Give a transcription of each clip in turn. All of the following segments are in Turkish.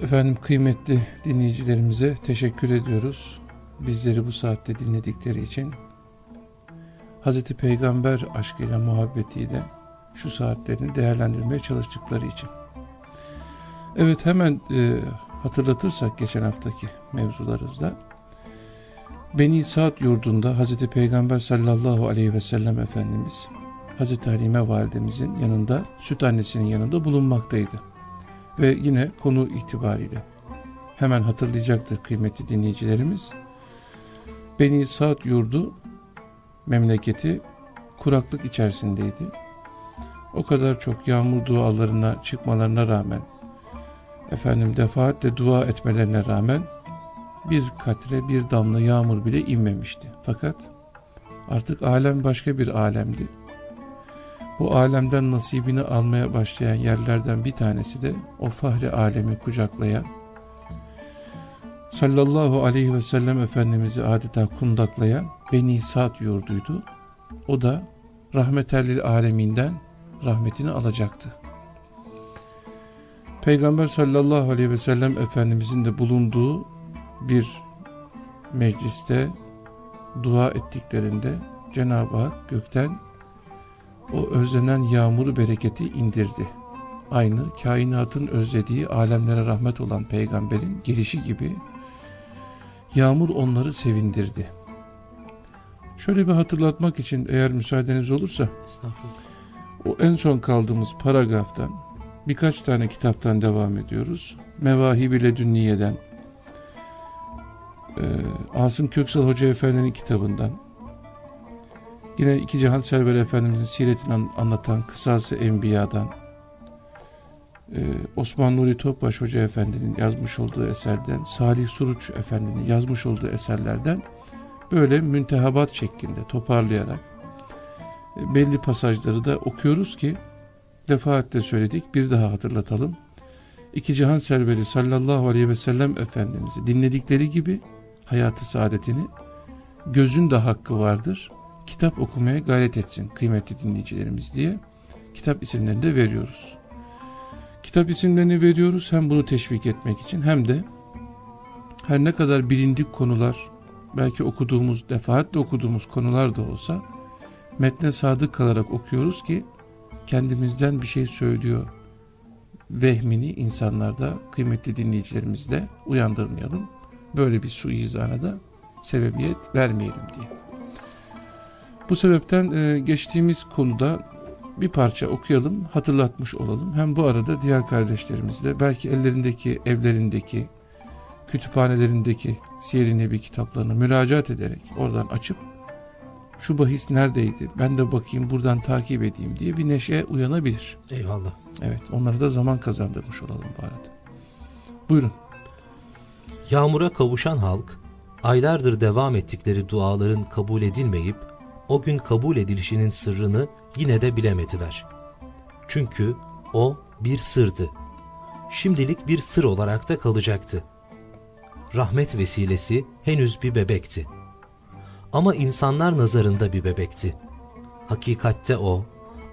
Efendim kıymetli dinleyicilerimize teşekkür ediyoruz. Bizleri bu saatte dinledikleri için. Hazreti Peygamber aşkıyla, muhabbetiyle şu saatlerini değerlendirmeye çalıştıkları için. Evet hemen e, hatırlatırsak geçen haftaki mevzularımızda Beni Saat yurdunda Hazreti Peygamber sallallahu aleyhi ve sellem Efendimiz Hazreti Halime validemizin yanında süt annesinin yanında bulunmaktaydı. Ve yine konu itibariyle hemen hatırlayacaktır kıymetli dinleyicilerimiz. Beni Saat yurdu memleketi kuraklık içerisindeydi. O kadar çok yağmur dualarına çıkmalarına rağmen efendim defaatle dua etmelerine rağmen bir katre bir damla yağmur bile inmemişti. Fakat artık alem başka bir alemdi. Bu alemden nasibini almaya başlayan yerlerden bir tanesi de o fahri alemi kucaklayan sallallahu aleyhi ve sellem Efendimiz'i adeta kundaklayan Beni Sa'd yurduydu. O da rahmetellil aleminden rahmetini alacaktı. Peygamber sallallahu aleyhi ve sellem Efendimizin de bulunduğu bir mecliste dua ettiklerinde Cenab-ı Hak gökten o özlenen yağmuru bereketi indirdi. Aynı kainatın özlediği alemlere rahmet olan peygamberin gelişi gibi yağmur onları sevindirdi. Şöyle bir hatırlatmak için eğer müsaadeniz olursa o en son kaldığımız paragraftan birkaç tane kitaptan devam ediyoruz. Mevahib ile Dünniye'den e, Asım Köksal Hoca Efendi'nin kitabından yine iki Cihan Server Efendimizin siretini anlatan Kısası Enbiya'dan e, Osman Nuri Topbaş Hoca Efendi'nin yazmış olduğu eserden Salih Suruç Efendi'nin yazmış olduğu eserlerden böyle müntehabat şeklinde toparlayarak e, belli pasajları da okuyoruz ki defaatle söyledik bir daha hatırlatalım. İki cihan serveri sallallahu aleyhi ve sellem Efendimiz'i dinledikleri gibi hayatı saadetini gözün de hakkı vardır. Kitap okumaya gayret etsin kıymetli dinleyicilerimiz diye kitap isimlerini de veriyoruz. Kitap isimlerini veriyoruz hem bunu teşvik etmek için hem de her ne kadar bilindik konular belki okuduğumuz defaatle okuduğumuz konular da olsa metne sadık kalarak okuyoruz ki kendimizden bir şey söylüyor vehmini insanlarda kıymetli dinleyicilerimizde uyandırmayalım. Böyle bir suizana da sebebiyet vermeyelim diye. Bu sebepten e, geçtiğimiz konuda bir parça okuyalım, hatırlatmış olalım. Hem bu arada diğer kardeşlerimizle belki ellerindeki, evlerindeki, kütüphanelerindeki Siyer-i Nebi kitaplarını müracaat ederek oradan açıp şu bahis neredeydi ben de bakayım buradan takip edeyim diye bir neşe uyanabilir. Eyvallah. Evet onlara da zaman kazandırmış olalım bu arada. Buyurun. Yağmura kavuşan halk aylardır devam ettikleri duaların kabul edilmeyip o gün kabul edilişinin sırrını yine de bilemediler. Çünkü o bir sırdı. Şimdilik bir sır olarak da kalacaktı. Rahmet vesilesi henüz bir bebekti. Ama insanlar nazarında bir bebekti. Hakikatte o,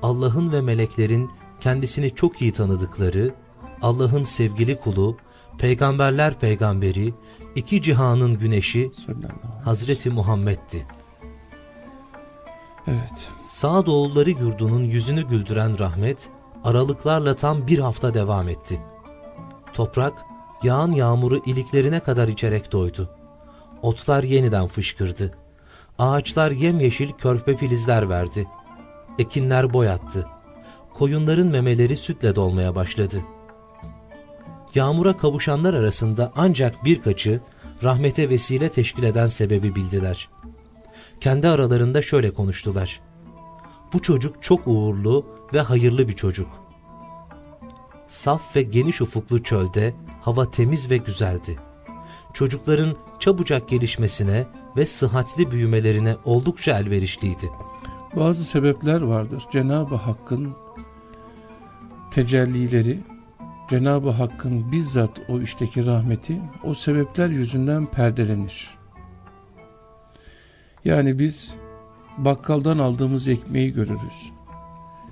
Allah'ın ve meleklerin kendisini çok iyi tanıdıkları, Allah'ın sevgili kulu, peygamberler peygamberi, iki cihanın güneşi Hazreti Muhammed'di. Evet. Sağdoğulları yurdunun yüzünü güldüren rahmet, aralıklarla tam bir hafta devam etti. Toprak, yağan yağmuru iliklerine kadar içerek doydu. Otlar yeniden fışkırdı. Ağaçlar yemyeşil körpe filizler verdi. Ekinler boyattı. Koyunların memeleri sütle dolmaya başladı. Yağmura kavuşanlar arasında ancak birkaçı rahmete vesile teşkil eden sebebi bildiler. Kendi aralarında şöyle konuştular. Bu çocuk çok uğurlu ve hayırlı bir çocuk. Saf ve geniş ufuklu çölde hava temiz ve güzeldi. Çocukların çabucak gelişmesine ve sıhhatli büyümelerine oldukça elverişliydi. Bazı sebepler vardır. Cenab-ı Hakk'ın tecellileri, Cenab-ı Hakk'ın bizzat o işteki rahmeti o sebepler yüzünden perdelenir. Yani biz bakkaldan aldığımız ekmeği görürüz.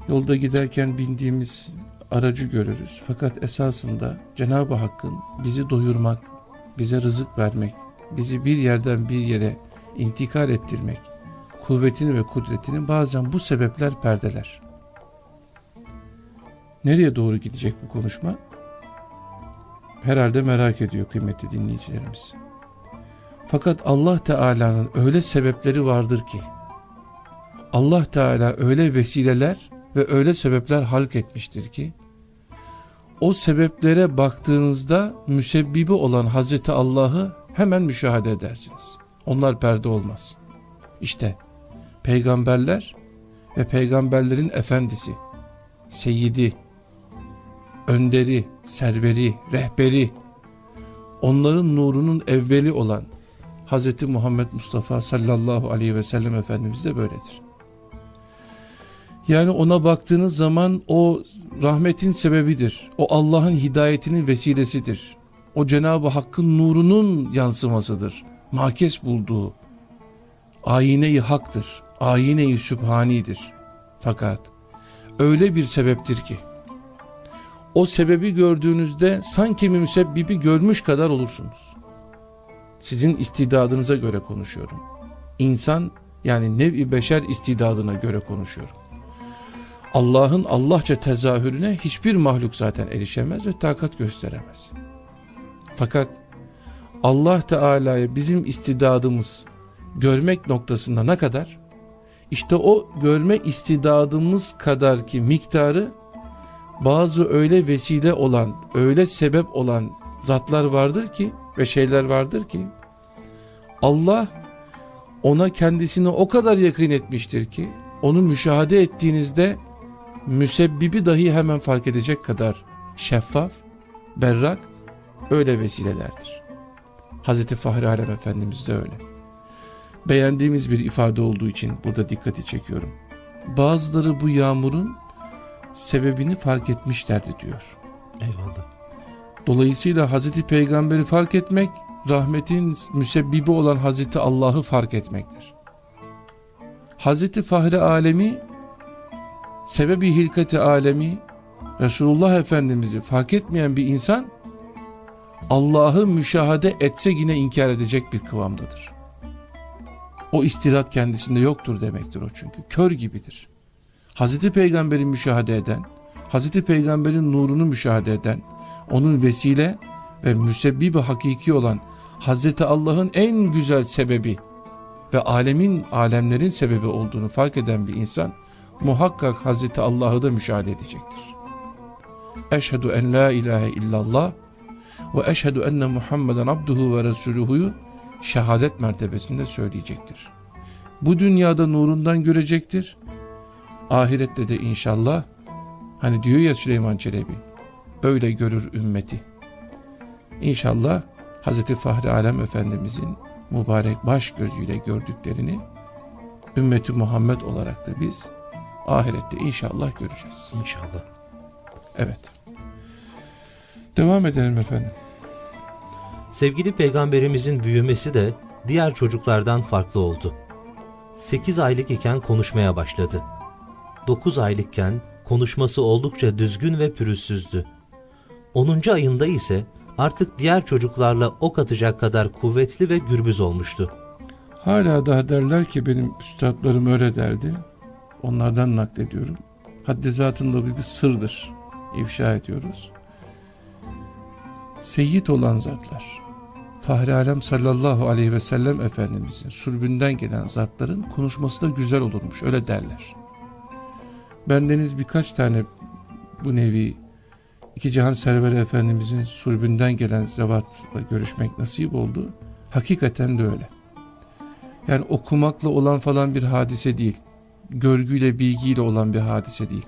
Yolda giderken bindiğimiz aracı görürüz. Fakat esasında Cenab-ı Hakk'ın bizi doyurmak, bize rızık vermek, bizi bir yerden bir yere intikal ettirmek, kuvvetini ve kudretini bazen bu sebepler perdeler. Nereye doğru gidecek bu konuşma? Herhalde merak ediyor kıymetli dinleyicilerimiz. Fakat Allah Teala'nın öyle sebepleri vardır ki, Allah Teala öyle vesileler ve öyle sebepler halk etmiştir ki, o sebeplere baktığınızda müsebbibi olan Hazreti Allah'ı hemen müşahede edersiniz. Onlar perde olmaz. İşte peygamberler ve peygamberlerin efendisi, seyyidi, önderi, serveri, rehberi, onların nurunun evveli olan Hz. Muhammed Mustafa sallallahu aleyhi ve sellem Efendimiz de böyledir. Yani ona baktığınız zaman o rahmetin sebebidir. O Allah'ın hidayetinin vesilesidir. O Cenab-ı Hakk'ın nurunun yansımasıdır. Makes bulduğu ayine-i haktır. Ayine-i sübhanidir. Fakat öyle bir sebeptir ki o sebebi gördüğünüzde sanki müsebbibi görmüş kadar olursunuz. Sizin istidadınıza göre konuşuyorum. İnsan yani nev-i beşer istidadına göre konuşuyorum. Allah'ın Allahça tezahürüne hiçbir mahluk zaten erişemez ve takat gösteremez. Fakat Allah Teala'ya bizim istidadımız görmek noktasında ne kadar? İşte o görme istidadımız kadar ki miktarı bazı öyle vesile olan, öyle sebep olan zatlar vardır ki ve şeyler vardır ki Allah ona kendisini o kadar yakın etmiştir ki onu müşahede ettiğinizde müsebbibi dahi hemen fark edecek kadar şeffaf, berrak öyle vesilelerdir. Hazreti Fahri Alem Efendimiz de öyle. Beğendiğimiz bir ifade olduğu için burada dikkati çekiyorum. Bazıları bu yağmurun sebebini fark etmişlerdi diyor. Eyvallah. Dolayısıyla Hazreti Peygamber'i fark etmek, rahmetin müsebbibi olan Hazreti Allah'ı fark etmektir. Hazreti Fahri Alemi, sebebi hilkati alemi, Resulullah Efendimiz'i fark etmeyen bir insan, Allah'ı müşahede etse yine inkar edecek bir kıvamdadır. O istirat kendisinde yoktur demektir o çünkü. Kör gibidir. Hazreti Peygamber'i müşahede eden, Hazreti Peygamber'in nurunu müşahede eden, onun vesile ve müsebbibi hakiki olan Hazreti Allah'ın en güzel sebebi ve alemin, alemlerin sebebi olduğunu fark eden bir insan, muhakkak Hazreti Allah'ı da müşahede edecektir. Eşhedü en la ilahe illallah ve eşhedü enne Muhammeden abduhu ve resuluhuyu şehadet mertebesinde söyleyecektir. Bu dünyada nurundan görecektir. Ahirette de inşallah hani diyor ya Süleyman Çelebi öyle görür ümmeti. İnşallah Hz. Fahri Alem Efendimizin mübarek baş gözüyle gördüklerini ümmeti Muhammed olarak da biz ahirette inşallah göreceğiz. İnşallah. Evet. Devam edelim efendim. Sevgili peygamberimizin büyümesi de diğer çocuklardan farklı oldu. 8 aylık iken konuşmaya başladı. 9 aylıkken konuşması oldukça düzgün ve pürüzsüzdü. 10. ayında ise artık diğer çocuklarla ok atacak kadar kuvvetli ve gürbüz olmuştu. Hala daha derler ki benim üstadlarım öyle derdi. Onlardan naklediyorum. Haddi zatında bir, bir sırdır. İfşa ediyoruz. Seyyid olan zatlar, Fahri Alem sallallahu aleyhi ve sellem Efendimizin sulbünden gelen zatların konuşması da güzel olurmuş. Öyle derler. Bendeniz birkaç tane bu nevi iki cihan serveri Efendimizin sulbünden gelen zevatla görüşmek nasip oldu. Hakikaten de öyle. Yani okumakla olan falan bir hadise değil. Görgüyle, bilgiyle olan bir hadise değil.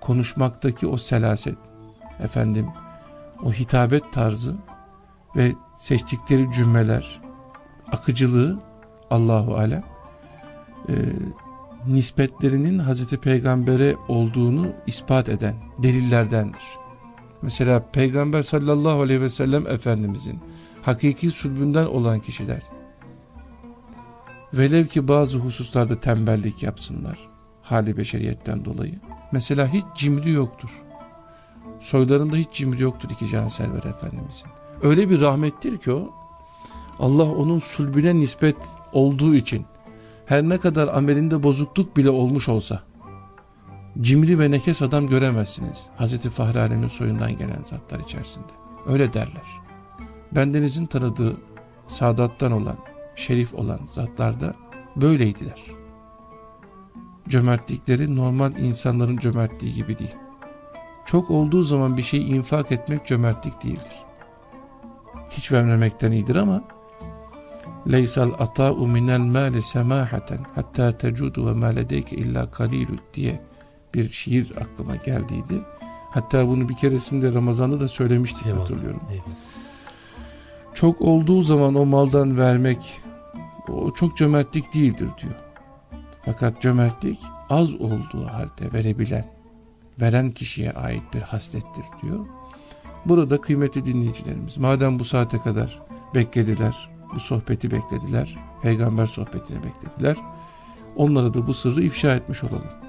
Konuşmaktaki o selaset, efendim, o hitabet tarzı ve seçtikleri cümleler, akıcılığı Allahu Alem, e, nispetlerinin Hazreti Peygamber'e olduğunu ispat eden delillerdendir. Mesela Peygamber sallallahu aleyhi ve sellem Efendimizin hakiki sulbünden olan kişiler velev ki bazı hususlarda tembellik yapsınlar hali beşeriyetten dolayı. Mesela hiç cimri yoktur. Soylarında hiç cimri yoktur iki canserver Efendimizin. Öyle bir rahmettir ki o, Allah onun sulbüne nispet olduğu için her ne kadar amelinde bozukluk bile olmuş olsa cimri ve nekes adam göremezsiniz. Hazreti Fahri Alem'in soyundan gelen zatlar içerisinde. Öyle derler. Bendenizin tanıdığı saadattan olan, şerif olan zatlar da böyleydiler. Cömertlikleri normal insanların cömertliği gibi değil. Çok olduğu zaman bir şey infak etmek cömertlik değildir. Hiç vermemekten iyidir ama leysal ata'u minel mali semahaten hatta tecudu ve ma ledeyke illa diye bir şiir aklıma geldiydi. Hatta bunu bir keresinde Ramazan'da da söylemiştik eyvallah, hatırlıyorum. Eyvallah. Çok olduğu zaman o maldan vermek o çok cömertlik değildir diyor. Fakat cömertlik az olduğu halde verebilen, veren kişiye ait bir haslettir diyor. Burada kıymetli dinleyicilerimiz madem bu saate kadar beklediler, bu sohbeti beklediler, peygamber sohbetini beklediler. Onlara da bu sırrı ifşa etmiş olalım.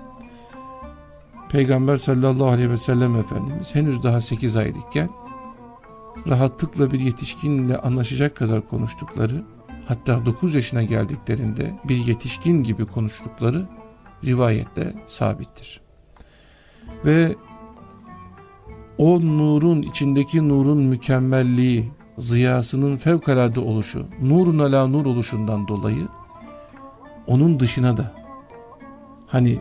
Peygamber sallallahu aleyhi ve sellem Efendimiz henüz daha 8 aylıkken rahatlıkla bir yetişkinle anlaşacak kadar konuştukları hatta 9 yaşına geldiklerinde bir yetişkin gibi konuştukları rivayette sabittir. Ve o nurun içindeki nurun mükemmelliği, ziyasının fevkalade oluşu, nurun ala nur oluşundan dolayı onun dışına da hani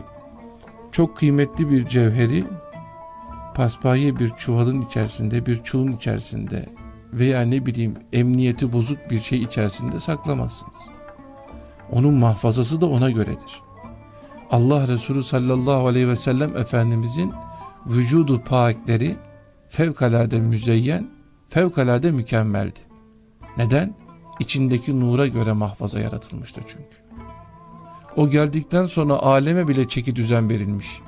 çok kıymetli bir cevheri paspaye bir çuvalın içerisinde, bir çulun içerisinde veya ne bileyim emniyeti bozuk bir şey içerisinde saklamazsınız. Onun mahfazası da ona göredir. Allah Resulü sallallahu aleyhi ve sellem Efendimizin vücudu pakleri fevkalade müzeyyen, fevkalade mükemmeldi. Neden? İçindeki nura göre mahfaza yaratılmıştır çünkü. O geldikten sonra aleme bile çeki düzen verilmiş.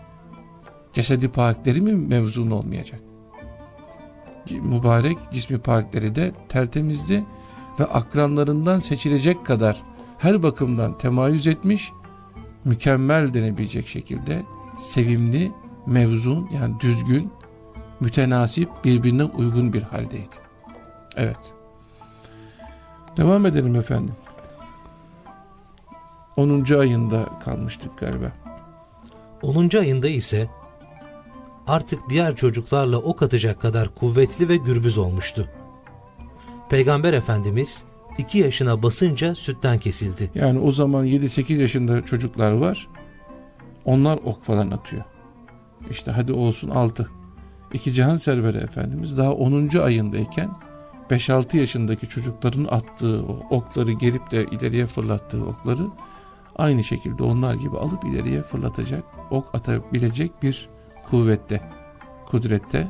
Cesedi pakleri mi mevzun olmayacak? Mübarek cismi pakleri de tertemizdi ve akranlarından seçilecek kadar her bakımdan temayüz etmiş, mükemmel denebilecek şekilde sevimli, mevzun yani düzgün, mütenasip, birbirine uygun bir haldeydi. Evet. Devam edelim efendim. 10. ayında kalmıştık galiba. 10. ayında ise artık diğer çocuklarla ok atacak kadar kuvvetli ve gürbüz olmuştu. Peygamber Efendimiz 2 yaşına basınca sütten kesildi. Yani o zaman 7-8 yaşında çocuklar var. Onlar ok falan atıyor. İşte hadi olsun 6. İki Cihan Serveri Efendimiz daha 10. ayındayken 5-6 yaşındaki çocukların attığı o okları gelip de ileriye fırlattığı okları aynı şekilde onlar gibi alıp ileriye fırlatacak, ok atabilecek bir kuvvette, kudrette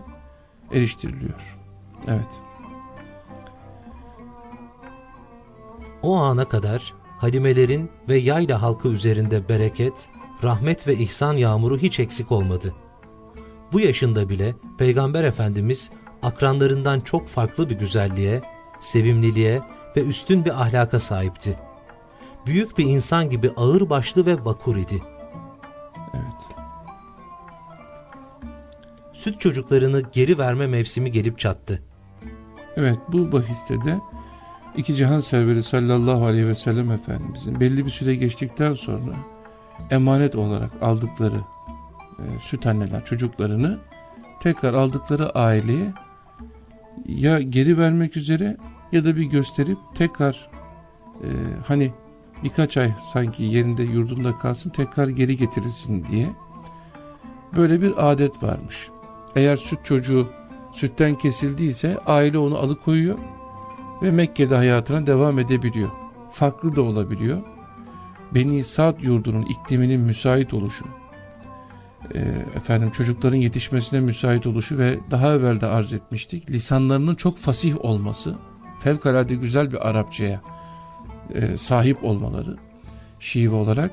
eriştiriliyor. Evet. O ana kadar halimelerin ve yayla halkı üzerinde bereket, rahmet ve ihsan yağmuru hiç eksik olmadı. Bu yaşında bile Peygamber Efendimiz akranlarından çok farklı bir güzelliğe, sevimliliğe ve üstün bir ahlaka sahipti. Büyük bir insan gibi ağır başlı ve vakur idi. Evet. Süt çocuklarını geri verme mevsimi gelip çattı. Evet bu bahiste de iki cihan serveri sallallahu aleyhi ve sellem Efendimizin belli bir süre geçtikten sonra emanet olarak aldıkları e, süt anneler çocuklarını tekrar aldıkları aileye ya geri vermek üzere ya da bir gösterip tekrar e, hani birkaç ay sanki yerinde yurdunda kalsın tekrar geri getirilsin diye böyle bir adet varmış. Eğer süt çocuğu sütten kesildiyse aile onu alıkoyuyor ve Mekke'de hayatına devam edebiliyor. Farklı da olabiliyor. Beni Sad yurdunun ikliminin müsait oluşu, e, efendim çocukların yetişmesine müsait oluşu ve daha evvel de arz etmiştik. Lisanlarının çok fasih olması, fevkalade güzel bir Arapçaya e, sahip olmaları şive olarak.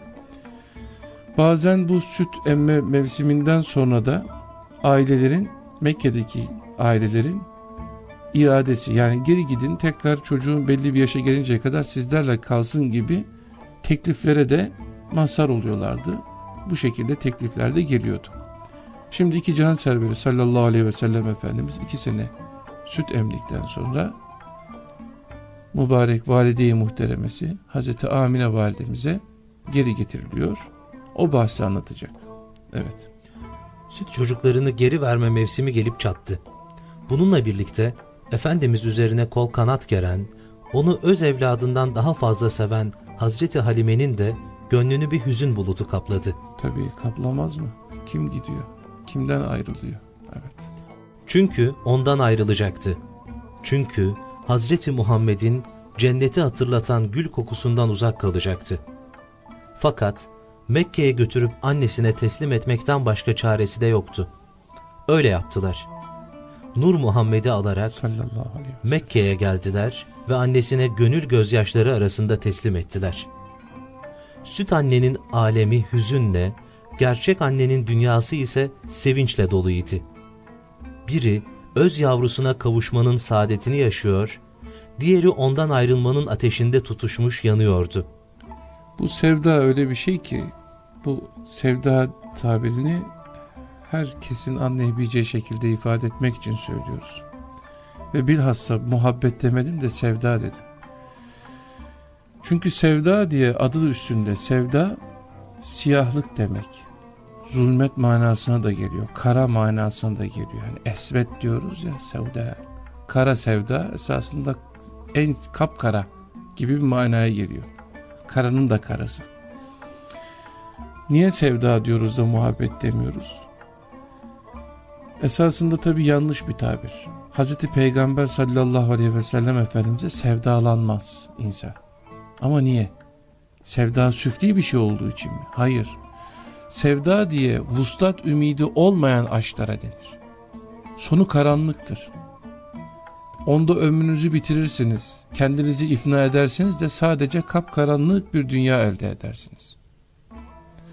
Bazen bu süt emme mevsiminden sonra da ailelerin Mekke'deki ailelerin iadesi yani geri gidin tekrar çocuğun belli bir yaşa gelinceye kadar sizlerle kalsın gibi tekliflere de mazhar oluyorlardı. Bu şekilde teklifler de geliyordu. Şimdi iki can serveri sallallahu aleyhi ve sellem Efendimiz iki sene süt emdikten sonra mübarek valide-i muhteremesi Hazreti Amine validemize geri getiriliyor. O bahsi anlatacak. Evet. Süt çocuklarını geri verme mevsimi gelip çattı. Bununla birlikte Efendimiz üzerine kol kanat geren, onu öz evladından daha fazla seven Hazreti Halime'nin de gönlünü bir hüzün bulutu kapladı. Tabii kaplamaz mı? Kim gidiyor? Kimden ayrılıyor? Evet. Çünkü ondan ayrılacaktı. Çünkü Hazreti Muhammed'in cenneti hatırlatan gül kokusundan uzak kalacaktı. Fakat Mekke'ye götürüp annesine teslim etmekten başka çaresi de yoktu. Öyle yaptılar. Nur Muhammed'i alarak. Mekke'ye geldiler ve annesine gönül gözyaşları arasında teslim ettiler. Süt annenin alemi hüzünle, gerçek annenin dünyası ise sevinçle doluydu. Biri öz yavrusuna kavuşmanın saadetini yaşıyor, diğeri ondan ayrılmanın ateşinde tutuşmuş yanıyordu. Bu sevda öyle bir şey ki bu sevda tabirini herkesin anlayabileceği şekilde ifade etmek için söylüyoruz. Ve bilhassa muhabbet demedim de sevda dedim. Çünkü sevda diye adı üstünde sevda siyahlık demek. Zulmet manasına da geliyor. Kara manasına da geliyor. Yani esvet diyoruz ya sevda. Kara sevda esasında en kapkara gibi bir manaya geliyor. Karanın da karası. Niye sevda diyoruz da muhabbet demiyoruz? Esasında tabi yanlış bir tabir. Hazreti Peygamber sallallahu aleyhi ve sellem Efendimiz'e sevdalanmaz insan. Ama niye? Sevda süfli bir şey olduğu için mi? Hayır. Sevda diye vuslat ümidi olmayan aşklara denir. Sonu karanlıktır. Onda ömrünüzü bitirirsiniz, kendinizi ifna edersiniz de sadece kapkaranlık bir dünya elde edersiniz.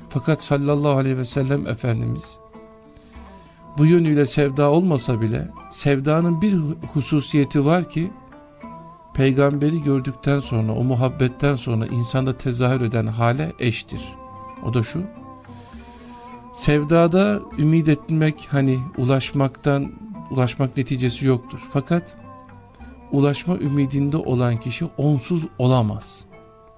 Fakat sallallahu aleyhi ve sellem Efendimiz bu yönüyle sevda olmasa bile sevdanın bir hususiyeti var ki peygamberi gördükten sonra o muhabbetten sonra insanda tezahür eden hale eştir. O da şu sevdada ümit etmek hani ulaşmaktan ulaşmak neticesi yoktur. Fakat ulaşma ümidinde olan kişi onsuz olamaz.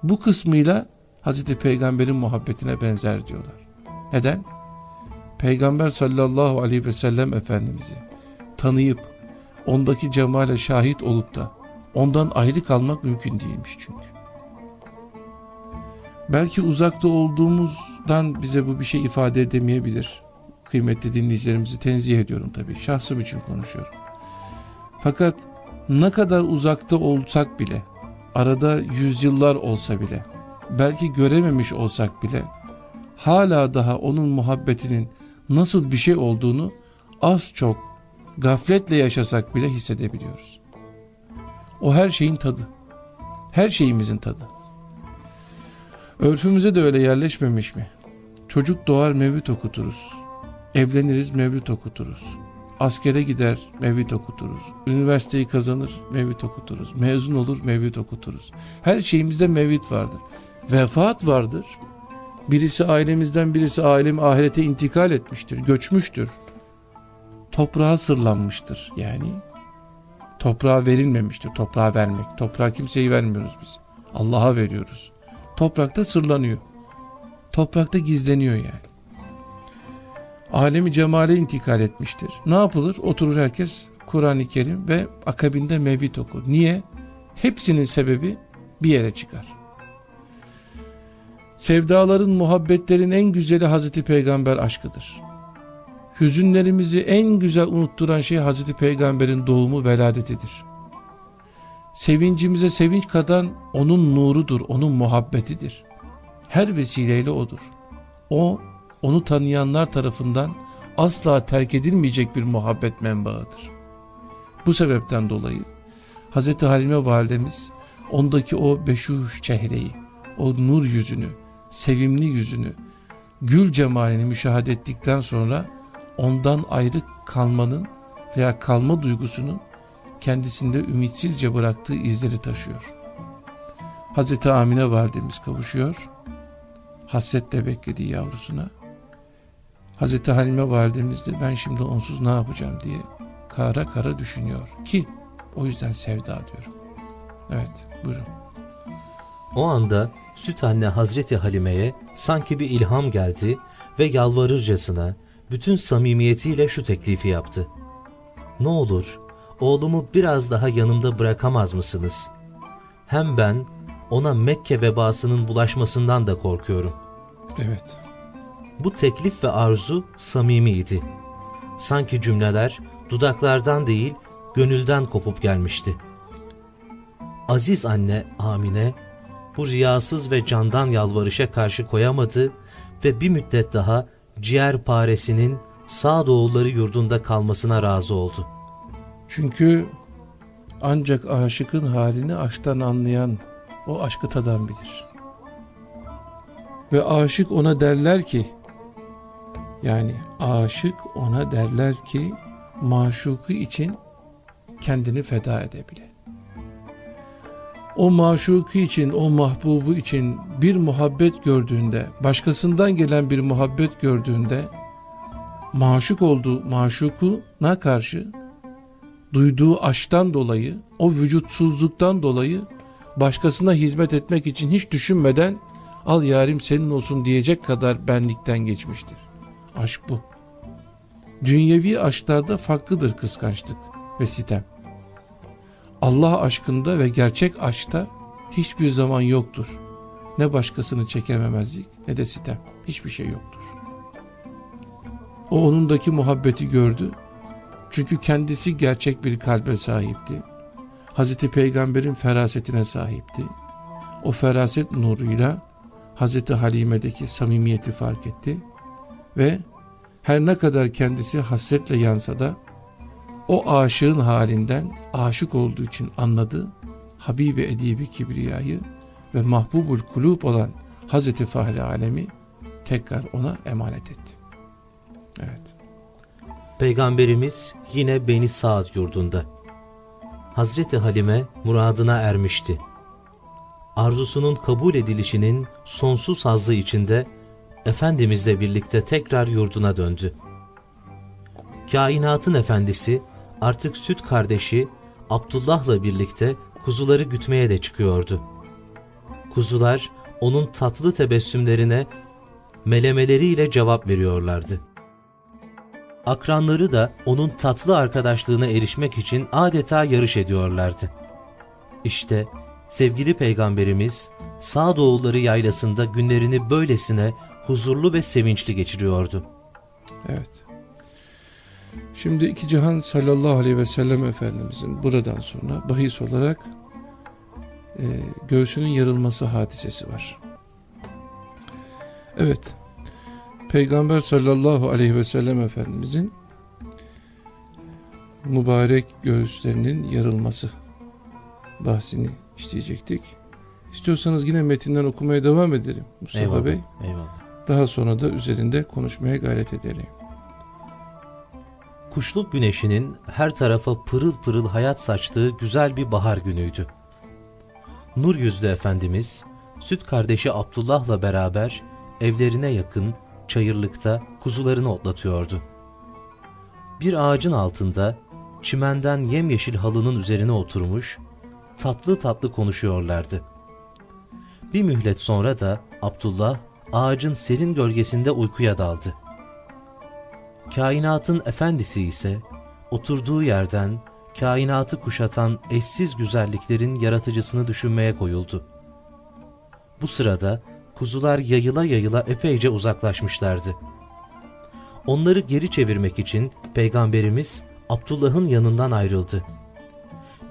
Bu kısmıyla Hazreti Peygamber'in muhabbetine benzer diyorlar. Neden? Peygamber sallallahu aleyhi ve sellem Efendimiz'i tanıyıp ondaki cemale şahit olup da ondan ayrı kalmak mümkün değilmiş çünkü. Belki uzakta olduğumuzdan bize bu bir şey ifade edemeyebilir. Kıymetli dinleyicilerimizi tenzih ediyorum tabii. Şahsım için konuşuyorum. Fakat ne kadar uzakta olsak bile, arada yüzyıllar olsa bile, belki görememiş olsak bile, hala daha onun muhabbetinin nasıl bir şey olduğunu az çok gafletle yaşasak bile hissedebiliyoruz. O her şeyin tadı. Her şeyimizin tadı. Örfümüze de öyle yerleşmemiş mi? Çocuk doğar mevlüt okuturuz. Evleniriz mevlüt okuturuz. Askere gider mevlüt okuturuz. Üniversiteyi kazanır mevlüt okuturuz. Mezun olur mevlüt okuturuz. Her şeyimizde mevlüt vardır. Vefat vardır. Birisi ailemizden birisi ailem ahirete intikal etmiştir, göçmüştür. Toprağa sırlanmıştır yani. Toprağa verilmemiştir, toprağa vermek. Toprağa kimseyi vermiyoruz biz. Allah'a veriyoruz. Toprakta sırlanıyor. Toprakta gizleniyor yani. Alemi cemale intikal etmiştir. Ne yapılır? Oturur herkes Kur'an-ı Kerim ve akabinde mevlid okur. Niye? Hepsinin sebebi bir yere çıkar. Sevdaların, muhabbetlerin en güzeli Hazreti Peygamber aşkıdır. Hüzünlerimizi en güzel unutturan şey Hazreti Peygamber'in doğumu veladetidir. Sevincimize sevinç katan onun nurudur, onun muhabbetidir. Her vesileyle odur. O, onu tanıyanlar tarafından asla terk edilmeyecek bir muhabbet menbaıdır. Bu sebepten dolayı Hz. Halime validemiz ondaki o beşuş çehreyi, o nur yüzünü, sevimli yüzünü, gül cemalini müşahede ettikten sonra ondan ayrı kalmanın veya kalma duygusunun kendisinde ümitsizce bıraktığı izleri taşıyor. Hz. Amine validemiz kavuşuyor, hasretle beklediği yavrusuna. Hazreti Halime validemiz de ben şimdi onsuz ne yapacağım diye kara kara düşünüyor ki o yüzden sevda diyorum. Evet buyurun. O anda süt anne Hazreti Halime'ye sanki bir ilham geldi ve yalvarırcasına bütün samimiyetiyle şu teklifi yaptı. Ne olur oğlumu biraz daha yanımda bırakamaz mısınız? Hem ben ona Mekke vebasının bulaşmasından da korkuyorum. Evet. Bu teklif ve arzu samimiydi. Sanki cümleler dudaklardan değil gönülden kopup gelmişti. Aziz anne Amine bu riyasız ve candan yalvarışa karşı koyamadı ve bir müddet daha ciğer paresinin sağ doğulları yurdunda kalmasına razı oldu. Çünkü ancak aşıkın halini aşktan anlayan o aşkı tadan bilir. Ve aşık ona derler ki yani aşık ona derler ki maşuku için kendini feda edebilir. O maşuku için, o mahbubu için bir muhabbet gördüğünde, başkasından gelen bir muhabbet gördüğünde, maşuk olduğu maşukuna karşı duyduğu aşktan dolayı, o vücutsuzluktan dolayı başkasına hizmet etmek için hiç düşünmeden al yarim senin olsun diyecek kadar benlikten geçmiştir. Aşk bu. Dünyevi aşklarda farklıdır kıskançlık ve sitem. Allah aşkında ve gerçek aşkta hiçbir zaman yoktur. Ne başkasını çekememezlik ne de sitem. Hiçbir şey yoktur. O onundaki muhabbeti gördü. Çünkü kendisi gerçek bir kalbe sahipti. Hazreti Peygamber'in ferasetine sahipti. O feraset nuruyla Hazreti Halime'deki samimiyeti fark etti ve her ne kadar kendisi hasretle yansa da o aşığın halinden aşık olduğu için anladı Habibi Edibi Kibriya'yı ve mahbubul kulub olan Hazreti Fahri Alemi tekrar ona emanet etti. Evet. Peygamberimiz yine Beni Saad yurdunda. Hazreti Halime muradına ermişti. Arzusunun kabul edilişinin sonsuz hazzı içinde Efendimizle birlikte tekrar yurduna döndü. Kainatın efendisi artık süt kardeşi Abdullah'la birlikte kuzuları gütmeye de çıkıyordu. Kuzular onun tatlı tebessümlerine melemeleriyle cevap veriyorlardı. Akranları da onun tatlı arkadaşlığına erişmek için adeta yarış ediyorlardı. İşte sevgili peygamberimiz Sağdoğulları yaylasında günlerini böylesine huzurlu ve sevinçli geçiriyordu. Evet. Şimdi iki cihan sallallahu aleyhi ve sellem Efendimizin buradan sonra bahis olarak e, göğsünün yarılması hadisesi var. Evet. Peygamber sallallahu aleyhi ve sellem Efendimizin mübarek göğüslerinin yarılması bahsini işleyecektik. İstiyorsanız yine metinden okumaya devam edelim Mustafa eyvallah, Bey. Eyvallah. Daha sonra da üzerinde konuşmaya gayret edelim. Kuşluk güneşinin her tarafa pırıl pırıl hayat saçtığı güzel bir bahar günüydü. Nur yüzlü Efendimiz, süt kardeşi Abdullah'la beraber evlerine yakın çayırlıkta kuzularını otlatıyordu. Bir ağacın altında çimenden yemyeşil halının üzerine oturmuş, tatlı tatlı konuşuyorlardı. Bir mühlet sonra da Abdullah ağacın serin gölgesinde uykuya daldı. Kainatın efendisi ise oturduğu yerden kainatı kuşatan eşsiz güzelliklerin yaratıcısını düşünmeye koyuldu. Bu sırada kuzular yayıla yayıla epeyce uzaklaşmışlardı. Onları geri çevirmek için Peygamberimiz Abdullah'ın yanından ayrıldı.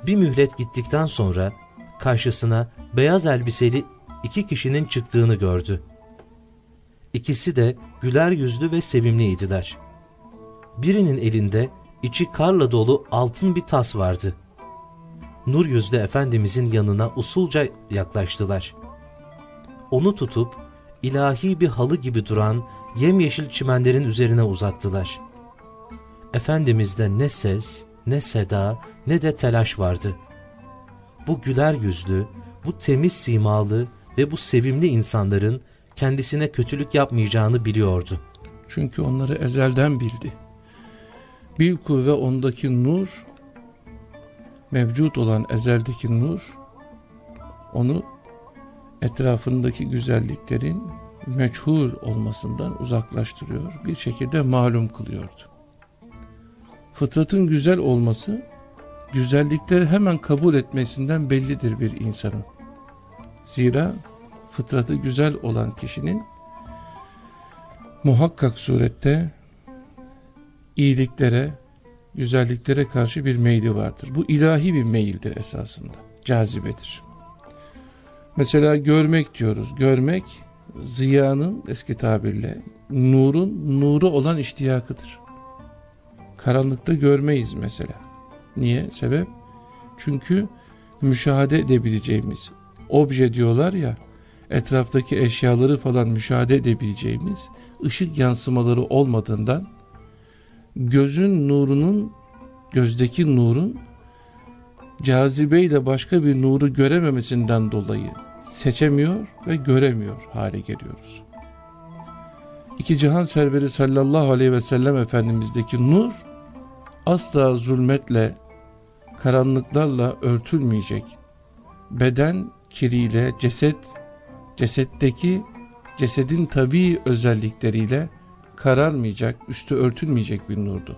Bir mühlet gittikten sonra karşısına beyaz elbiseli iki kişinin çıktığını gördü. İkisi de güler yüzlü ve sevimliydiler. Birinin elinde içi karla dolu altın bir tas vardı. Nur yüzlü Efendimizin yanına usulca yaklaştılar. Onu tutup ilahi bir halı gibi duran yemyeşil çimenlerin üzerine uzattılar. Efendimizde ne ses, ne seda, ne de telaş vardı. Bu güler yüzlü, bu temiz simalı ve bu sevimli insanların kendisine kötülük yapmayacağını biliyordu. Çünkü onları ezelden bildi. Bilku ve ondaki nur, mevcut olan ezeldeki nur, onu etrafındaki güzelliklerin meçhul olmasından uzaklaştırıyor, bir şekilde malum kılıyordu. Fıtratın güzel olması, güzellikleri hemen kabul etmesinden bellidir bir insanın. Zira fıtratı güzel olan kişinin muhakkak surette iyiliklere, güzelliklere karşı bir meyli vardır. Bu ilahi bir meyildir esasında, cazibedir. Mesela görmek diyoruz. Görmek ziyanın eski tabirle nurun nuru olan iştiyakıdır. Karanlıkta görmeyiz mesela. Niye? Sebep? Çünkü müşahede edebileceğimiz obje diyorlar ya etraftaki eşyaları falan müşahede edebileceğimiz ışık yansımaları olmadığından gözün nurunun gözdeki nurun cazibeyle başka bir nuru görememesinden dolayı seçemiyor ve göremiyor hale geliyoruz. İki cihan serveri sallallahu aleyhi ve sellem Efendimiz'deki nur asla zulmetle, karanlıklarla örtülmeyecek. Beden kiriyle, ceset, cesetteki cesedin tabi özellikleriyle kararmayacak, üstü örtülmeyecek bir nurdu.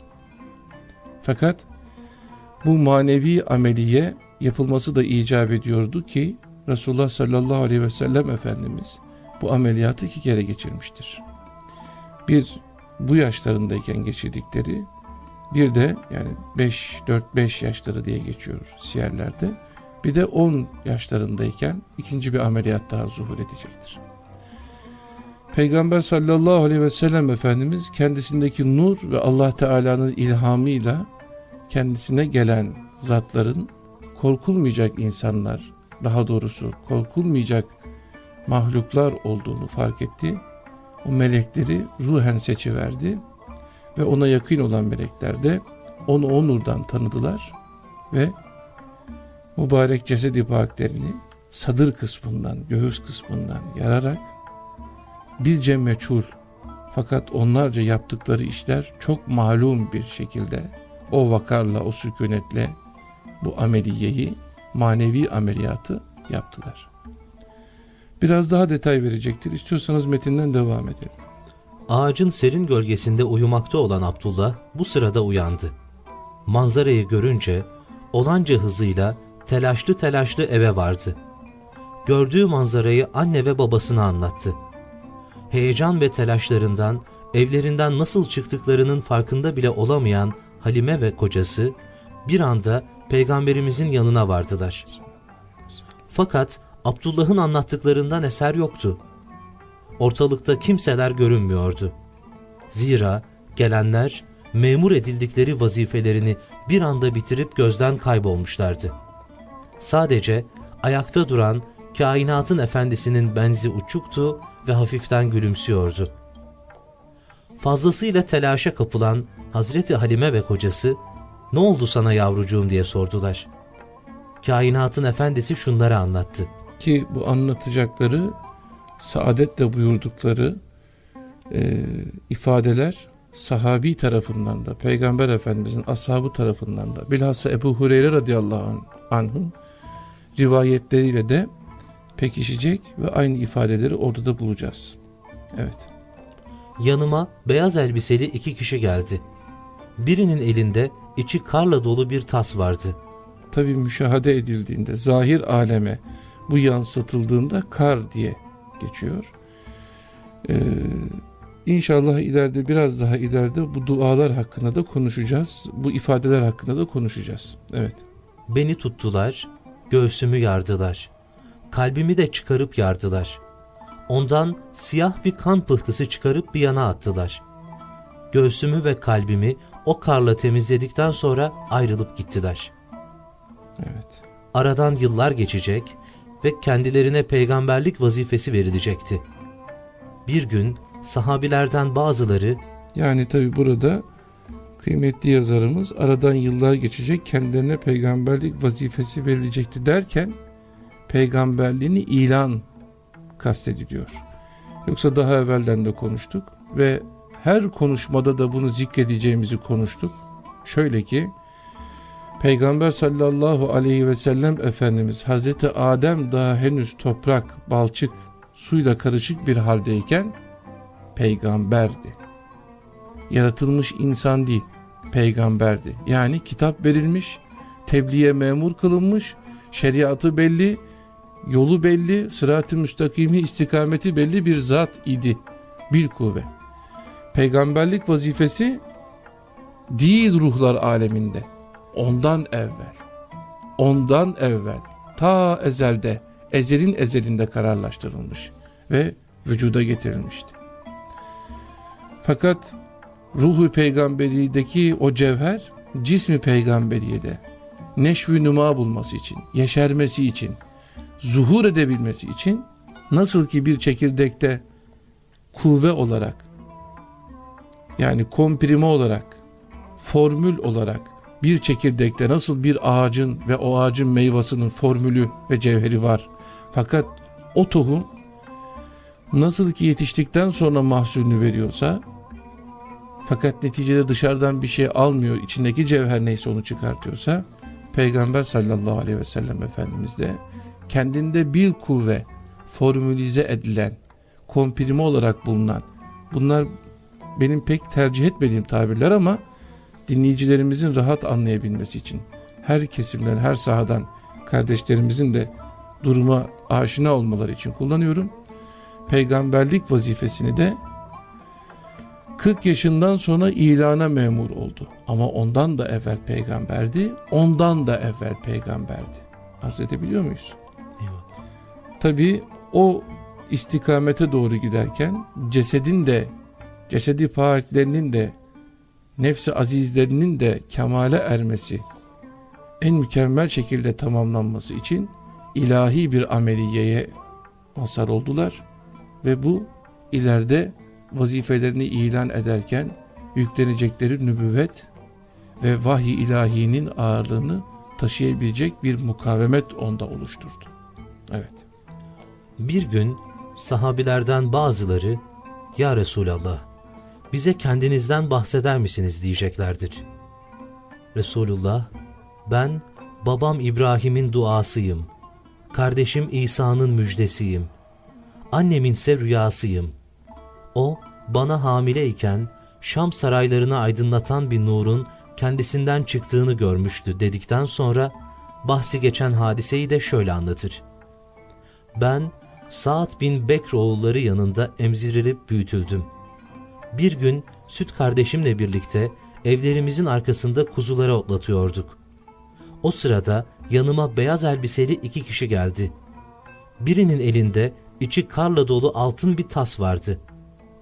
Fakat bu manevi ameliye yapılması da icap ediyordu ki Resulullah sallallahu aleyhi ve sellem Efendimiz bu ameliyatı iki kere geçirmiştir. Bir bu yaşlarındayken geçirdikleri bir de yani 5 4 5 yaşları diye geçiyor siyerlerde. Bir de 10 yaşlarındayken ikinci bir ameliyat daha zuhur edecektir. Peygamber sallallahu aleyhi ve sellem Efendimiz kendisindeki nur ve Allah Teala'nın ilhamıyla kendisine gelen zatların korkulmayacak insanlar, daha doğrusu korkulmayacak mahluklar olduğunu fark etti. O melekleri ruhen seçiverdi ve ona yakın olan melekler de onu o nurdan tanıdılar ve mübarek cesedi paklerini sadır kısmından, göğüs kısmından yararak bizce meçhul fakat onlarca yaptıkları işler çok malum bir şekilde o vakarla, o sükunetle bu ameliyeyi, manevi ameliyatı yaptılar. Biraz daha detay verecektir. İstiyorsanız metinden devam edelim. Ağacın serin gölgesinde uyumakta olan Abdullah bu sırada uyandı. Manzarayı görünce olanca hızıyla telaşlı telaşlı eve vardı. Gördüğü manzarayı anne ve babasına anlattı. Heyecan ve telaşlarından evlerinden nasıl çıktıklarının farkında bile olamayan Halime ve kocası bir anda peygamberimizin yanına vardılar. Fakat Abdullah'ın anlattıklarından eser yoktu. Ortalıkta kimseler görünmüyordu. Zira gelenler memur edildikleri vazifelerini bir anda bitirip gözden kaybolmuşlardı. Sadece ayakta duran kainatın efendisinin benzi uçuktu ve hafiften gülümsüyordu. Fazlasıyla telaşa kapılan Hazreti Halime ve kocası ne oldu sana yavrucuğum diye sordular. Kainatın efendisi şunları anlattı. Ki bu anlatacakları saadetle buyurdukları e, ifadeler sahabi tarafından da Peygamber Efendimizin ashabı tarafından da bilhassa Ebu Hureyre radıyallahu anh'ın rivayetleriyle de pekişecek ve aynı ifadeleri orada da bulacağız. Evet. Yanıma beyaz elbiseli iki kişi geldi. Birinin elinde içi karla dolu bir tas vardı. Tabi müşahede edildiğinde zahir aleme bu yansıtıldığında kar diye geçiyor. Ee, İnşallah ileride biraz daha ileride bu dualar hakkında da konuşacağız. Bu ifadeler hakkında da konuşacağız. Evet. Beni tuttular, göğsümü yardılar. Kalbimi de çıkarıp yardılar. Ondan siyah bir kan pıhtısı çıkarıp bir yana attılar. Göğsümü ve kalbimi o karla temizledikten sonra ayrılıp gittiler. Evet. Aradan yıllar geçecek ve kendilerine peygamberlik vazifesi verilecekti. Bir gün sahabilerden bazıları yani tabi burada kıymetli yazarımız aradan yıllar geçecek kendilerine peygamberlik vazifesi verilecekti derken peygamberliğini ilan kastediliyor. Yoksa daha evvelden de konuştuk ve her konuşmada da bunu zikredeceğimizi konuştuk. Şöyle ki Peygamber sallallahu aleyhi ve sellem Efendimiz Hazreti Adem daha henüz toprak, balçık, suyla karışık bir haldeyken peygamberdi. Yaratılmış insan değil, peygamberdi. Yani kitap verilmiş, tebliğe memur kılınmış, şeriatı belli, yolu belli, sırat-ı müstakimi istikameti belli bir zat idi, bir kuvve. Peygamberlik vazifesi değil ruhlar aleminde, ondan evvel, ondan evvel, ta ezelde, ezelin ezelinde kararlaştırılmış ve vücuda getirilmişti. Fakat ruhu peygamberiyedeki o cevher cismi peygamberiyede neşvi numa bulması için, yeşermesi için, zuhur edebilmesi için nasıl ki bir çekirdekte kuvve olarak yani komprime olarak formül olarak bir çekirdekte nasıl bir ağacın ve o ağacın meyvasının formülü ve cevheri var. Fakat o tohum nasıl ki yetiştikten sonra mahsulünü veriyorsa fakat neticede dışarıdan bir şey almıyor, içindeki cevher neyse onu çıkartıyorsa Peygamber sallallahu aleyhi ve sellem Efendimiz de kendinde bir kuvve formülize edilen, komprime olarak bulunan bunlar benim pek tercih etmediğim tabirler ama dinleyicilerimizin rahat anlayabilmesi için her kesimden, her sahadan kardeşlerimizin de duruma aşina olmaları için kullanıyorum. Peygamberlik vazifesini de 40 yaşından sonra ilana memur oldu. Ama ondan da evvel peygamberdi, ondan da evvel peygamberdi. Arz edebiliyor muyuz? Evet. Tabi o istikamete doğru giderken cesedin de, cesedi paaklerinin de, nefsi azizlerinin de kemale ermesi, en mükemmel şekilde tamamlanması için ilahi bir ameliyeye mazhar oldular ve bu ileride vazifelerini ilan ederken yüklenecekleri nübüvvet ve vahiy ilahinin ağırlığını taşıyabilecek bir mukavemet onda oluşturdu. Evet. Bir gün sahabilerden bazıları Ya Resulallah bize kendinizden bahseder misiniz diyeceklerdir. Resulullah ben babam İbrahim'in duasıyım, kardeşim İsa'nın müjdesiyim, annemin ise rüyasıyım. O bana hamileyken Şam saraylarını aydınlatan bir nurun kendisinden çıktığını görmüştü dedikten sonra bahsi geçen hadiseyi de şöyle anlatır. Ben Saad bin Bekr oğulları yanında emzirilip büyütüldüm. Bir gün süt kardeşimle birlikte evlerimizin arkasında kuzuları otlatıyorduk. O sırada yanıma beyaz elbiseli iki kişi geldi. Birinin elinde içi karla dolu altın bir tas vardı.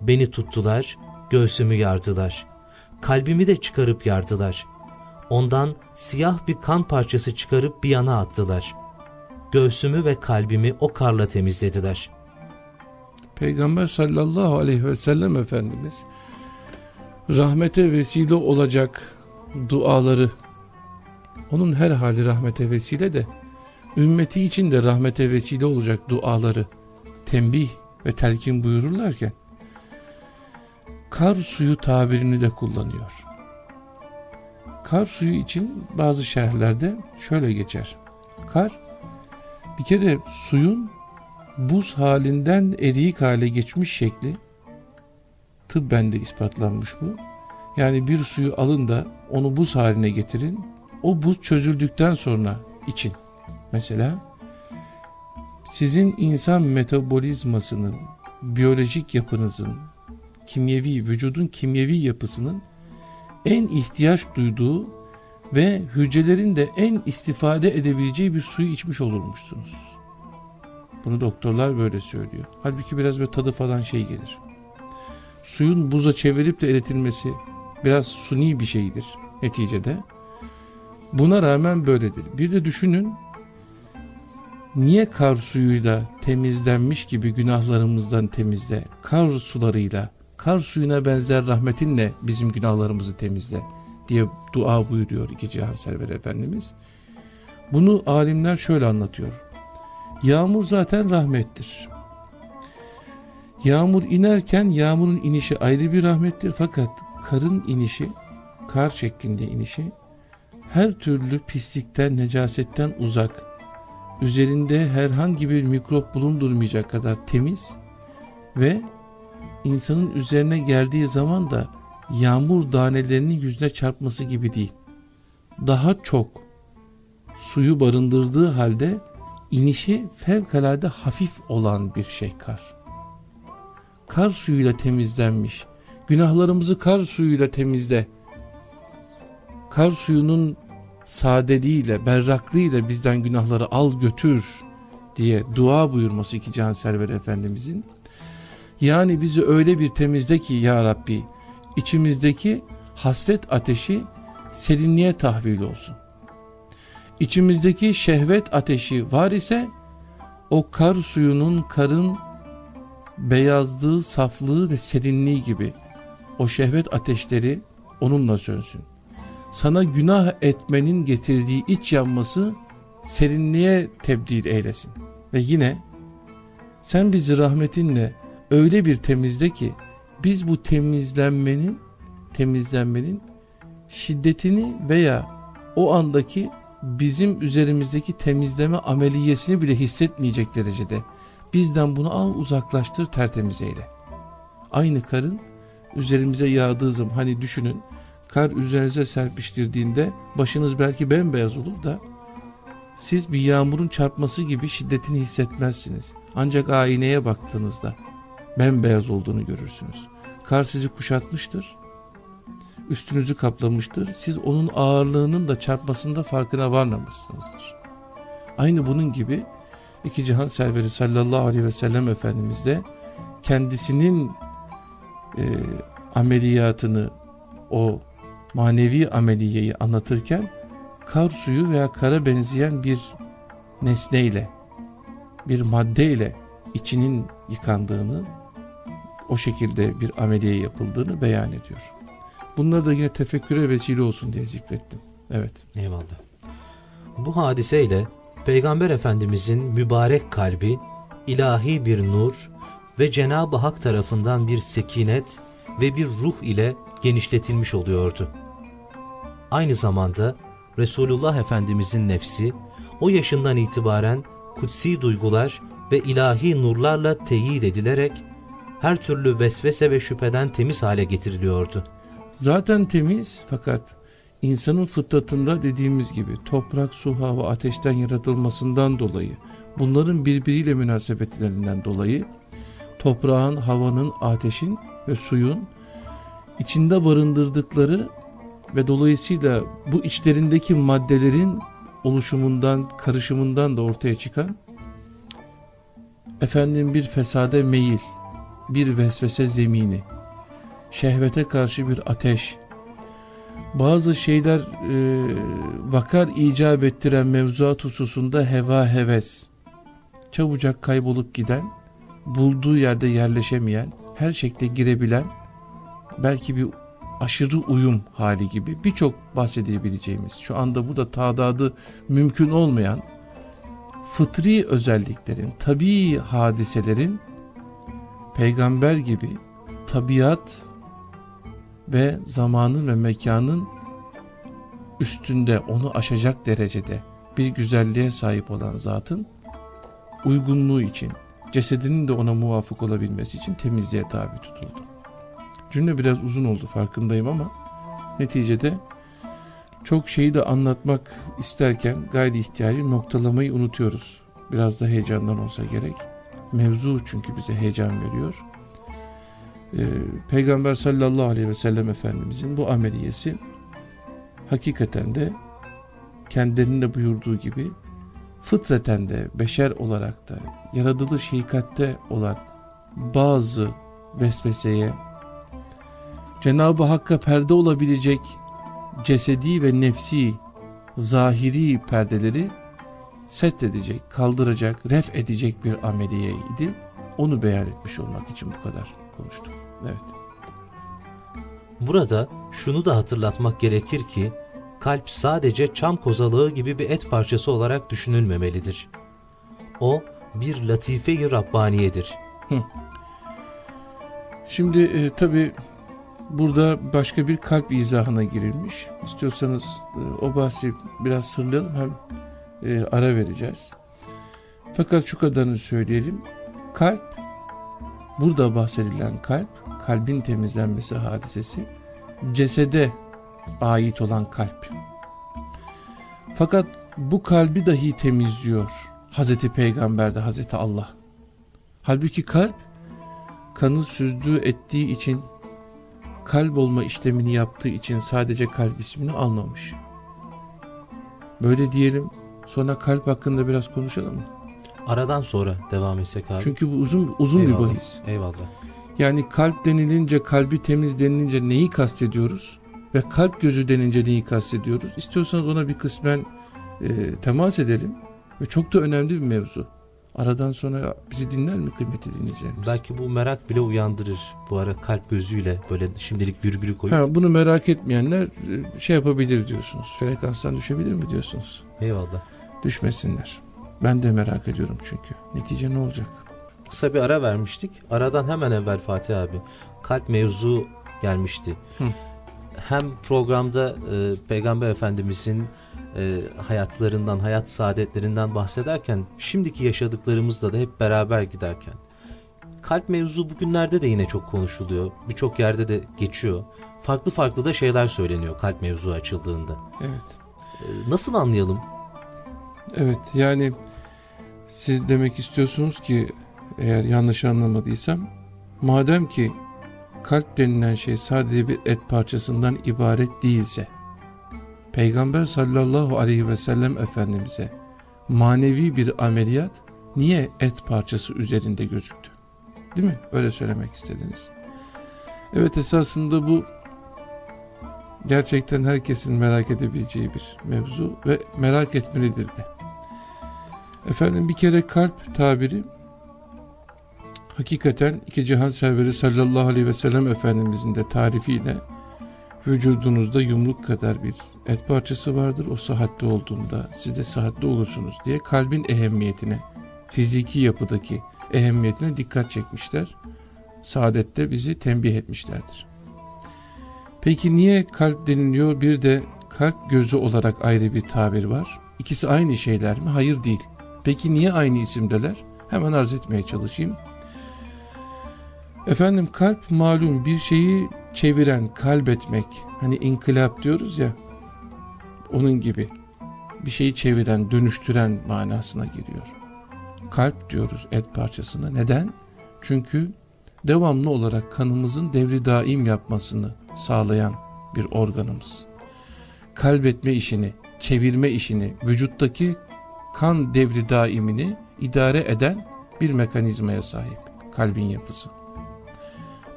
Beni tuttular, göğsümü yardılar. Kalbimi de çıkarıp yardılar. Ondan siyah bir kan parçası çıkarıp bir yana attılar. Göğsümü ve kalbimi o karla temizlediler. Peygamber sallallahu aleyhi ve sellem Efendimiz rahmete vesile olacak duaları onun her hali rahmete vesile de ümmeti için de rahmete vesile olacak duaları tembih ve telkin buyururlarken kar suyu tabirini de kullanıyor. Kar suyu için bazı şerhlerde şöyle geçer. Kar bir kere suyun buz halinden eriyik hale geçmiş şekli tıbben de ispatlanmış bu. Yani bir suyu alın da onu buz haline getirin. O buz çözüldükten sonra için. Mesela sizin insan metabolizmasının, biyolojik yapınızın, kimyevi, vücudun kimyevi yapısının en ihtiyaç duyduğu ve hücrelerin de en istifade edebileceği bir suyu içmiş olurmuşsunuz. Bunu doktorlar böyle söylüyor. Halbuki biraz böyle tadı falan şey gelir. Suyun buza çevirip de eritilmesi biraz suni bir şeydir neticede. Buna rağmen böyledir. Bir de düşünün niye kar suyuyla temizlenmiş gibi günahlarımızdan temizle, kar sularıyla kar suyuna benzer rahmetinle bizim günahlarımızı temizle diye dua buyuruyor iki cihan server Efendimiz. Bunu alimler şöyle anlatıyor. Yağmur zaten rahmettir. Yağmur inerken yağmurun inişi ayrı bir rahmettir fakat karın inişi, kar şeklinde inişi her türlü pislikten, necasetten uzak, üzerinde herhangi bir mikrop bulundurmayacak kadar temiz ve insanın üzerine geldiği zaman da yağmur danelerinin yüzüne çarpması gibi değil. Daha çok suyu barındırdığı halde inişi fevkalade hafif olan bir şey kar. Kar suyuyla temizlenmiş. Günahlarımızı kar suyuyla temizle. Kar suyunun sadeliğiyle, berraklığıyla bizden günahları al götür diye dua buyurması ki Canserver Efendimizin. Yani bizi öyle bir temizle ki ya Rabbi içimizdeki hasret ateşi serinliğe tahvil olsun. İçimizdeki şehvet ateşi var ise o kar suyunun karın beyazlığı, saflığı ve serinliği gibi o şehvet ateşleri onunla sönsün. Sana günah etmenin getirdiği iç yanması serinliğe tebdil eylesin. Ve yine sen bizi rahmetinle öyle bir temizle ki biz bu temizlenmenin temizlenmenin şiddetini veya o andaki bizim üzerimizdeki temizleme ameliyesini bile hissetmeyecek derecede bizden bunu al uzaklaştır tertemiz eyle. Aynı karın üzerimize yağdığı zaman hani düşünün kar üzerinize serpiştirdiğinde başınız belki bembeyaz olur da siz bir yağmurun çarpması gibi şiddetini hissetmezsiniz. Ancak aynaya baktığınızda bembeyaz olduğunu görürsünüz. Kar sizi kuşatmıştır. Üstünüzü kaplamıştır. Siz onun ağırlığının da çarpmasında farkına varmamışsınızdır. Aynı bunun gibi iki cihan serveri sallallahu aleyhi ve sellem Efendimiz de kendisinin e, ameliyatını o manevi ameliyeyi anlatırken kar suyu veya kara benzeyen bir nesneyle bir maddeyle içinin yıkandığını o şekilde bir ameliye yapıldığını beyan ediyor. Bunları da yine tefekküre vesile olsun diye zikrettim. Evet. Eyvallah. Bu hadiseyle Peygamber Efendimizin mübarek kalbi ilahi bir nur ve Cenab-ı Hak tarafından bir sekinet ve bir ruh ile genişletilmiş oluyordu. Aynı zamanda Resulullah Efendimizin nefsi o yaşından itibaren kutsi duygular ve ilahi nurlarla teyit edilerek her türlü vesvese ve şüpheden temiz hale getiriliyordu. Zaten temiz fakat insanın fıtratında dediğimiz gibi toprak, su, hava, ateşten yaratılmasından dolayı bunların birbiriyle münasebetlerinden dolayı toprağın, havanın, ateşin ve suyun içinde barındırdıkları ve dolayısıyla bu içlerindeki maddelerin oluşumundan, karışımından da ortaya çıkan efendim bir fesade meyil, bir vesvese zemini, şehvete karşı bir ateş, bazı şeyler e, vakar icap ettiren mevzuat hususunda heva heves, çabucak kaybolup giden, bulduğu yerde yerleşemeyen, her şekilde girebilen, belki bir aşırı uyum hali gibi birçok bahsedebileceğimiz, şu anda bu da tadadı mümkün olmayan fıtri özelliklerin, tabii hadiselerin peygamber gibi tabiat ve zamanın ve mekanın üstünde onu aşacak derecede bir güzelliğe sahip olan zatın uygunluğu için cesedinin de ona muvafık olabilmesi için temizliğe tabi tutuldu. Cümle biraz uzun oldu farkındayım ama neticede çok şeyi de anlatmak isterken gayri ihtiyari noktalamayı unutuyoruz. Biraz da heyecandan olsa gerek. Mevzu çünkü bize heyecan veriyor. Ee, Peygamber sallallahu aleyhi ve sellem Efendimizin bu ameliyesi hakikaten de kendilerinin de buyurduğu gibi fıtraten de beşer olarak da yaratılış hilkatte olan bazı vesveseye Cenab-ı Hakk'a perde olabilecek cesedi ve nefsi zahiri perdeleri set edecek, kaldıracak, ref edecek bir ameliyeydi. Onu beyan etmiş olmak için bu kadar konuştum. Evet. Burada şunu da hatırlatmak gerekir ki kalp sadece çam kozalığı gibi bir et parçası olarak düşünülmemelidir. O bir latife-i Rabbaniyedir. Hı. Şimdi e, tabi burada başka bir kalp izahına girilmiş. İstiyorsanız e, o bahsi biraz sırlayalım hem e, ara vereceğiz. Fakat şu kadarını söyleyelim. Kalp, burada bahsedilen kalp, kalbin temizlenmesi hadisesi, cesede ait olan kalp. Fakat bu kalbi dahi temizliyor Hazreti Peygamber de Hazreti Allah. Halbuki kalp, kanı süzdüğü ettiği için, kalp olma işlemini yaptığı için sadece kalp ismini almamış. Böyle diyelim, sonra kalp hakkında biraz konuşalım mı? Aradan sonra devam etsek abi. Çünkü bu uzun uzun Eyvallah, bir bahis. Eyvallah. Yani kalp denilince, kalbi temiz denilince neyi kastediyoruz? Ve kalp gözü denince neyi kastediyoruz? İstiyorsanız ona bir kısmen e, temas edelim. Ve çok da önemli bir mevzu. Aradan sonra bizi dinler mi kıymetli dinleyeceğimiz? Belki bu merak bile uyandırır. Bu ara kalp gözüyle böyle şimdilik virgülü koyup. Ha, bunu merak etmeyenler e, şey yapabilir diyorsunuz. Frekanstan düşebilir mi diyorsunuz? Eyvallah. Düşmesinler. Ben de merak ediyorum çünkü. Netice ne olacak? Kısa bir ara vermiştik. Aradan hemen evvel Fatih abi kalp mevzu gelmişti. Hı. Hem programda e, Peygamber Efendimizin e, hayatlarından, hayat saadetlerinden bahsederken şimdiki yaşadıklarımızla da hep beraber giderken kalp mevzu bugünlerde de yine çok konuşuluyor. Birçok yerde de geçiyor. Farklı farklı da şeyler söyleniyor kalp mevzu açıldığında. Evet. E, nasıl anlayalım? Evet yani siz demek istiyorsunuz ki eğer yanlış anlamadıysam madem ki kalp denilen şey sadece bir et parçasından ibaret değilse Peygamber sallallahu aleyhi ve sellem Efendimiz'e manevi bir ameliyat niye et parçası üzerinde gözüktü? Değil mi? Öyle söylemek istediniz. Evet esasında bu gerçekten herkesin merak edebileceği bir mevzu ve merak etmelidir de. Efendim bir kere kalp tabiri hakikaten iki cihan serveri sallallahu aleyhi ve sellem Efendimizin de tarifiyle vücudunuzda yumruk kadar bir et parçası vardır. O sıhhatli olduğunda siz de sıhhatli olursunuz diye kalbin ehemmiyetine, fiziki yapıdaki ehemmiyetine dikkat çekmişler. Saadette bizi tembih etmişlerdir. Peki niye kalp deniliyor bir de kalp gözü olarak ayrı bir tabir var? İkisi aynı şeyler mi? Hayır değil. Peki niye aynı isimdeler? Hemen arz etmeye çalışayım. Efendim kalp malum bir şeyi çeviren, kalbetmek. Hani inkılap diyoruz ya. Onun gibi. Bir şeyi çeviren, dönüştüren manasına giriyor. Kalp diyoruz et parçasına. Neden? Çünkü devamlı olarak kanımızın devri daim yapmasını sağlayan bir organımız. Kalbetme işini, çevirme işini, vücuttaki kan devri daimini idare eden bir mekanizmaya sahip kalbin yapısı.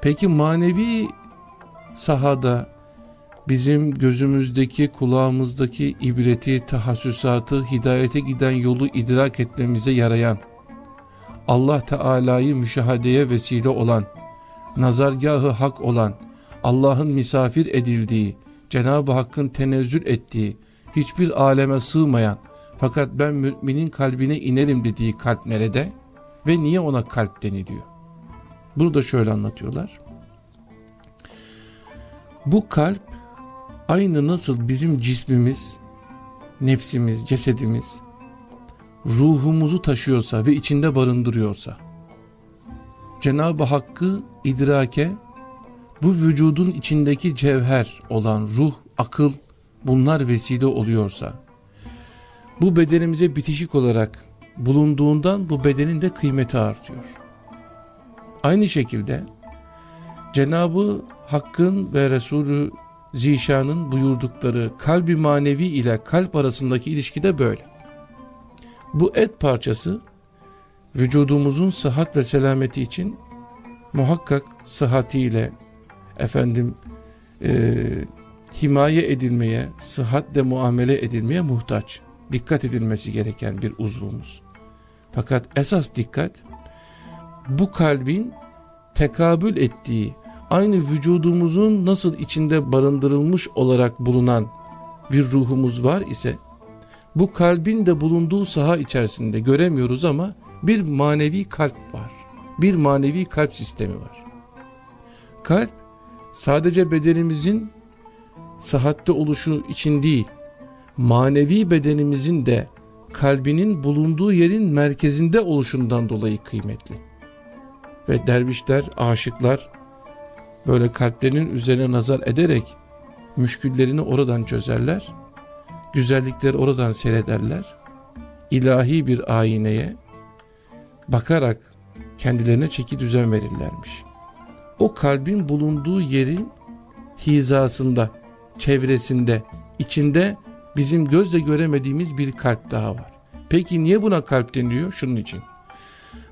Peki manevi sahada bizim gözümüzdeki, kulağımızdaki ibreti, tahassüsatı, hidayete giden yolu idrak etmemize yarayan, Allah Teala'yı müşahadeye vesile olan, nazargahı hak olan, Allah'ın misafir edildiği, Cenab-ı Hakk'ın tenezzül ettiği, hiçbir aleme sığmayan, fakat ben müminin kalbine inerim dediği kalp nerede? Ve niye ona kalp deniliyor? Bunu da şöyle anlatıyorlar. Bu kalp aynı nasıl bizim cismimiz, nefsimiz, cesedimiz ruhumuzu taşıyorsa ve içinde barındırıyorsa Cenab-ı Hakk'ı idrake bu vücudun içindeki cevher olan ruh, akıl bunlar vesile oluyorsa bu bedenimize bitişik olarak bulunduğundan bu bedenin de kıymeti artıyor. Aynı şekilde Cenabı Hakk'ın ve Resulü Zişan'ın buyurdukları kalbi manevi ile kalp arasındaki ilişki de böyle. Bu et parçası vücudumuzun sıhhat ve selameti için muhakkak sıhhatiyle efendim e, himaye edilmeye, sıhhatle muamele edilmeye muhtaç. Dikkat edilmesi gereken bir uzvumuz. Fakat esas dikkat bu kalbin tekabül ettiği, aynı vücudumuzun nasıl içinde barındırılmış olarak bulunan bir ruhumuz var ise, bu kalbin de bulunduğu saha içerisinde göremiyoruz ama bir manevi kalp var. Bir manevi kalp sistemi var. kalp sadece bedenimizin sıhhatte oluşu için değil, manevi bedenimizin de kalbinin bulunduğu yerin merkezinde oluşundan dolayı kıymetli. Ve dervişler, aşıklar böyle kalplerinin üzerine nazar ederek müşküllerini oradan çözerler, güzellikleri oradan seyrederler, ilahi bir ayneye bakarak kendilerine çeki düzen verirlermiş. O kalbin bulunduğu yerin hizasında, çevresinde, içinde bizim gözle göremediğimiz bir kalp daha var. Peki niye buna kalp deniliyor? Şunun için.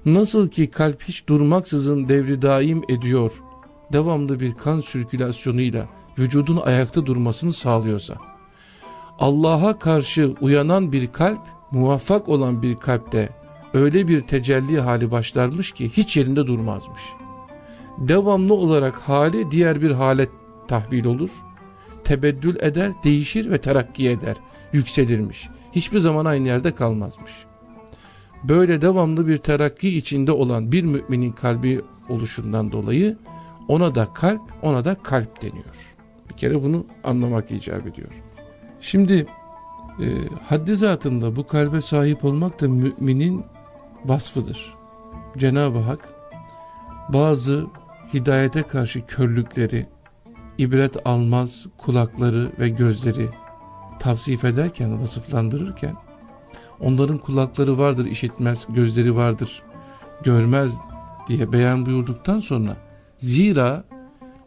Nasıl ki kalp hiç durmaksızın devri daim ediyor, devamlı bir kan sirkülasyonuyla vücudun ayakta durmasını sağlıyorsa, Allah'a karşı uyanan bir kalp, muvaffak olan bir kalpte öyle bir tecelli hali başlarmış ki hiç yerinde durmazmış. Devamlı olarak hali diğer bir hale tahvil olur, tebeddül eder, değişir ve terakki eder, yükselirmiş. Hiçbir zaman aynı yerde kalmazmış. Böyle devamlı bir terakki içinde olan bir müminin kalbi oluşundan dolayı ona da kalp, ona da kalp deniyor. Bir kere bunu anlamak icap ediyor. Şimdi e, haddi zatında bu kalbe sahip olmak da müminin vasfıdır. Cenab-ı Hak bazı hidayete karşı körlükleri, ibret almaz kulakları ve gözleri tavsif ederken, vasıflandırırken onların kulakları vardır işitmez, gözleri vardır görmez diye beyan buyurduktan sonra zira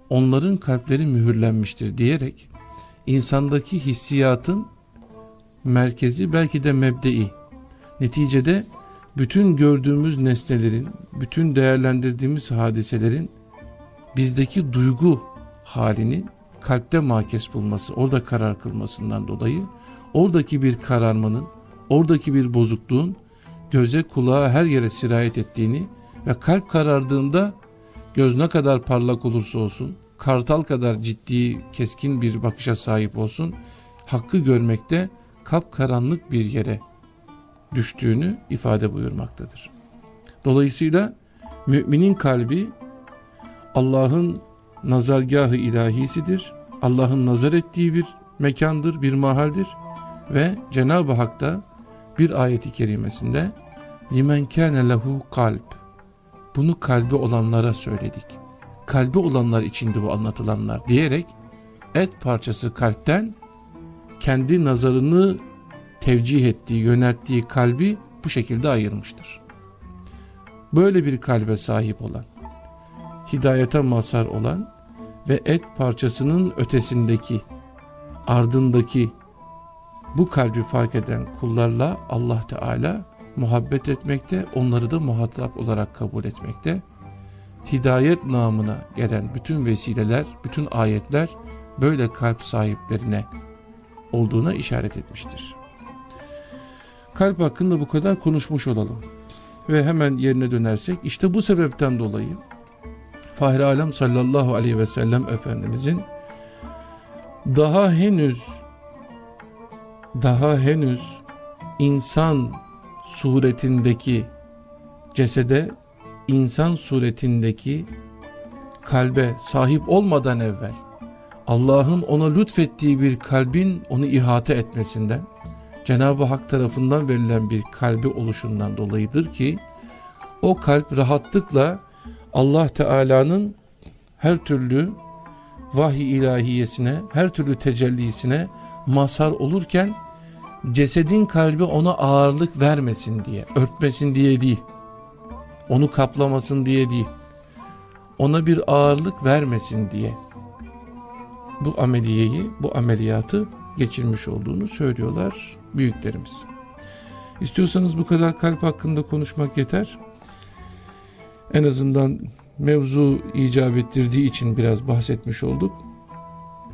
onların kalpleri mühürlenmiştir diyerek insandaki hissiyatın merkezi belki de mebdei. Neticede bütün gördüğümüz nesnelerin, bütün değerlendirdiğimiz hadiselerin bizdeki duygu halinin kalpte makes bulması, orada karar kılmasından dolayı oradaki bir kararmanın, oradaki bir bozukluğun göze kulağa her yere sirayet ettiğini ve kalp karardığında göz ne kadar parlak olursa olsun, kartal kadar ciddi, keskin bir bakışa sahip olsun, hakkı görmekte kapkaranlık bir yere düştüğünü ifade buyurmaktadır. Dolayısıyla müminin kalbi Allah'ın nazargahı ilahisidir. Allah'ın nazar ettiği bir mekandır, bir mahaldir ve Cenab-ı Hak da bir ayeti kerimesinde limen kâne lehu kalp bunu kalbi olanlara söyledik. Kalbi olanlar içindi bu anlatılanlar diyerek et parçası kalpten kendi nazarını tevcih ettiği, yönelttiği kalbi bu şekilde ayırmıştır. Böyle bir kalbe sahip olan, hidayete mazhar olan ve et parçasının ötesindeki, ardındaki bu kalbi fark eden kullarla Allah Teala muhabbet etmekte, onları da muhatap olarak kabul etmekte. Hidayet namına gelen bütün vesileler, bütün ayetler böyle kalp sahiplerine olduğuna işaret etmiştir. Kalp hakkında bu kadar konuşmuş olalım. Ve hemen yerine dönersek işte bu sebepten dolayı Fahri Alem sallallahu aleyhi ve sellem Efendimizin daha henüz daha henüz insan suretindeki cesede insan suretindeki kalbe sahip olmadan evvel Allah'ın ona lütfettiği bir kalbin onu ihate etmesinden Cenab-ı Hak tarafından verilen bir kalbi oluşundan dolayıdır ki o kalp rahatlıkla Allah Teala'nın her türlü vahiy ilahiyesine, her türlü tecellisine mazhar olurken cesedin kalbi ona ağırlık vermesin diye, örtmesin diye değil, onu kaplamasın diye değil, ona bir ağırlık vermesin diye bu ameliyeyi, bu ameliyatı geçirmiş olduğunu söylüyorlar büyüklerimiz. İstiyorsanız bu kadar kalp hakkında konuşmak yeter. En azından mevzu icap ettirdiği için biraz bahsetmiş olduk.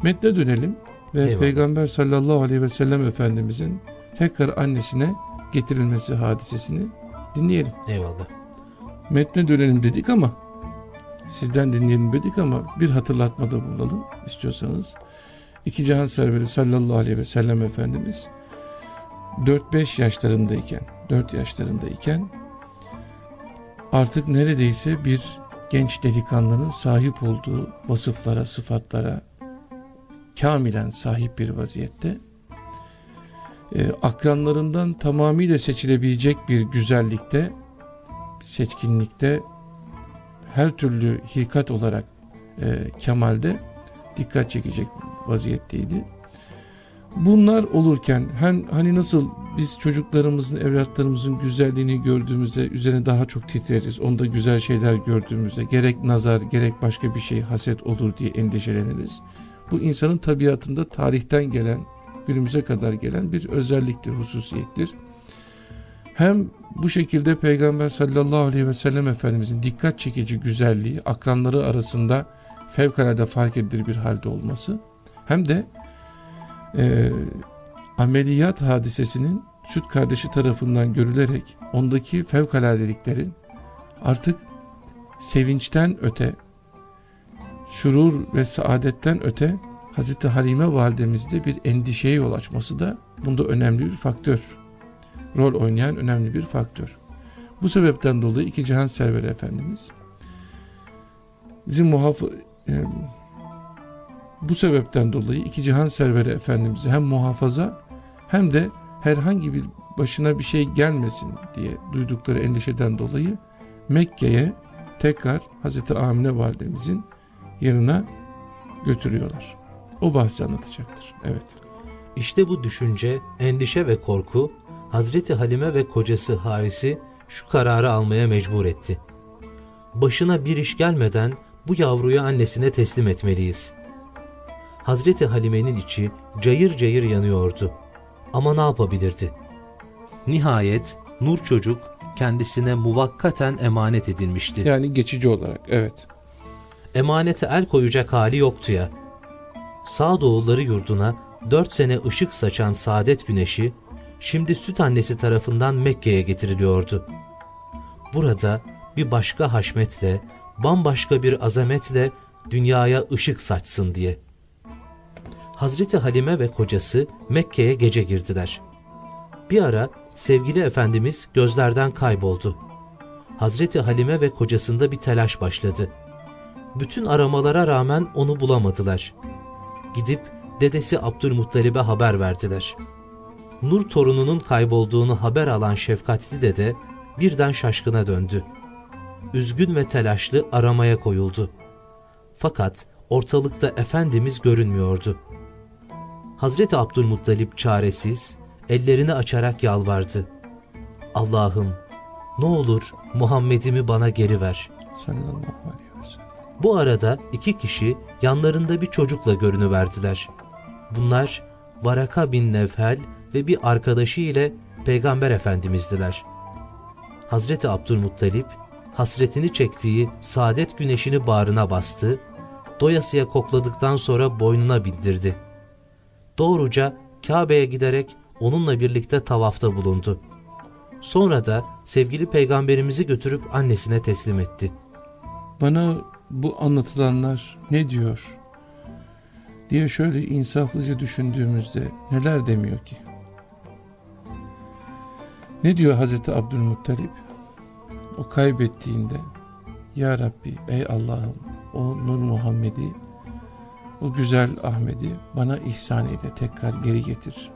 Metne dönelim ve Eyvallah. Peygamber sallallahu aleyhi ve sellem Efendimizin tekrar annesine getirilmesi hadisesini dinleyelim. Eyvallah. Metne dönelim dedik ama sizden dinleyelim dedik ama bir hatırlatmada bulunalım istiyorsanız. İki Cihan Serveri sallallahu aleyhi ve sellem Efendimiz 4-5 yaşlarındayken 4 yaşlarındayken artık neredeyse bir genç delikanlının sahip olduğu vasıflara, sıfatlara kamilen sahip bir vaziyette e, akranlarından tamamıyla seçilebilecek bir güzellikte, seçkinlikte, her türlü hilkat olarak e, kemalde dikkat çekecek vaziyetteydi. Bunlar olurken hani nasıl biz çocuklarımızın, evlatlarımızın güzelliğini gördüğümüzde üzerine daha çok titreriz. Onda güzel şeyler gördüğümüzde gerek nazar gerek başka bir şey haset olur diye endişeleniriz. Bu insanın tabiatında tarihten gelen, günümüze kadar gelen bir özelliktir, hususiyettir. Hem bu şekilde Peygamber sallallahu aleyhi ve sellem Efendimizin dikkat çekici güzelliği akranları arasında fevkalade fark edilir bir halde olması hem de e, ameliyat hadisesinin süt kardeşi tarafından görülerek ondaki fevkaladeliklerin artık sevinçten öte, sürur ve saadetten öte Hazreti Halime validemizde bir endişeye yol açması da bunda önemli bir faktör. Rol oynayan önemli bir faktör. Bu sebepten dolayı iki cihan serveri Efendimiz muhafı, e, bu sebepten dolayı iki cihan serveri Efendimiz'i hem muhafaza hem de herhangi bir başına bir şey gelmesin diye duydukları endişeden dolayı Mekke'ye tekrar Hazreti Amine validemizin yanına götürüyorlar. O bahsi anlatacaktır. Evet. İşte bu düşünce, endişe ve korku Hazreti Halime ve kocası Haris'i şu kararı almaya mecbur etti. Başına bir iş gelmeden bu yavruyu annesine teslim etmeliyiz. Hazreti Halime'nin içi cayır cayır yanıyordu. Ama ne yapabilirdi? Nihayet Nur çocuk kendisine muvakkaten emanet edilmişti. Yani geçici olarak evet. Emanete el koyacak hali yoktu ya. Sağdoğulları yurduna dört sene ışık saçan saadet güneşi şimdi süt annesi tarafından Mekke'ye getiriliyordu. Burada bir başka haşmetle, bambaşka bir azametle dünyaya ışık saçsın diye. Hazreti Halime ve kocası Mekke'ye gece girdiler. Bir ara sevgili Efendimiz gözlerden kayboldu. Hazreti Halime ve kocasında bir telaş başladı. Bütün aramalara rağmen onu bulamadılar. Gidip dedesi Abdülmuttalib'e haber verdiler. Nur torununun kaybolduğunu haber alan şefkatli dede birden şaşkına döndü. Üzgün ve telaşlı aramaya koyuldu. Fakat ortalıkta Efendimiz görünmüyordu. Hazreti Abdülmuttalip çaresiz, ellerini açarak yalvardı. Allah'ım ne olur Muhammed'imi bana geri ver. Sallallahu aleyhi ve sellem. Bu arada iki kişi yanlarında bir çocukla görünüverdiler. Bunlar Varaka bin Nevhel ve bir arkadaşı ile Peygamber Efendimizdiler. Hazreti Abdülmuttalip hasretini çektiği saadet güneşini bağrına bastı, doyasıya kokladıktan sonra boynuna bindirdi. Doğruca Kabe'ye giderek onunla birlikte tavafta bulundu. Sonra da sevgili peygamberimizi götürüp annesine teslim etti. Bana bu anlatılanlar ne diyor diye şöyle insaflıca düşündüğümüzde neler demiyor ki? Ne diyor Hazreti Abdülmuttalip? O kaybettiğinde Ya Rabbi ey Allah'ım o Nur Muhammed'i o güzel Ahmet'i bana ihsan eyle tekrar geri getir.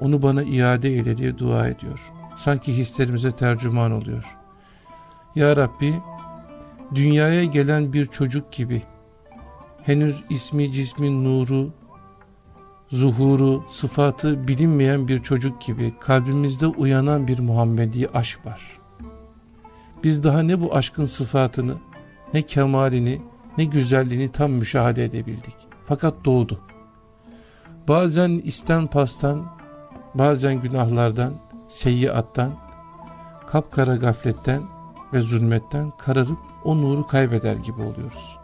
Onu bana iade eyle diye dua ediyor. Sanki hislerimize tercüman oluyor. Ya Rabbi dünyaya gelen bir çocuk gibi henüz ismi cismin nuru, zuhuru, sıfatı bilinmeyen bir çocuk gibi kalbimizde uyanan bir Muhammedi aşk var. Biz daha ne bu aşkın sıfatını, ne kemalini, ne güzelliğini tam müşahede edebildik. Fakat doğdu. Bazen isten pastan, bazen günahlardan, seyyiattan, kapkara gafletten ve zulmetten kararıp o nuru kaybeder gibi oluyoruz.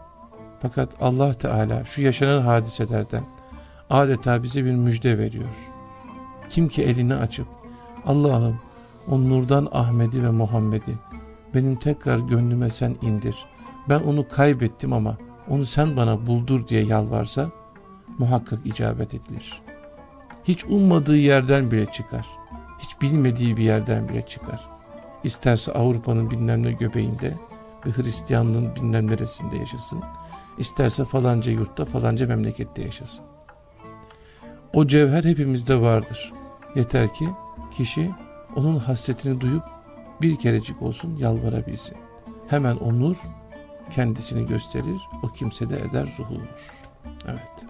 Fakat Allah Teala şu yaşanan hadiselerden adeta bize bir müjde veriyor. Kim ki elini açıp Allah'ım o nurdan Ahmet'i ve Muhammed'i benim tekrar gönlüme sen indir. Ben onu kaybettim ama onu sen bana buldur diye yalvarsa muhakkak icabet edilir. Hiç ummadığı yerden bile çıkar. Hiç bilmediği bir yerden bile çıkar. İsterse Avrupa'nın bilmem ne göbeğinde bir Hristiyanlığın bilmem neresinde yaşasın. İsterse falanca yurtta falanca memlekette yaşasın. O cevher hepimizde vardır. Yeter ki kişi onun hasretini duyup bir kerecik olsun yalvarabilsin. Hemen o nur kendisini gösterir, o kimsede eder zuhurur. Evet.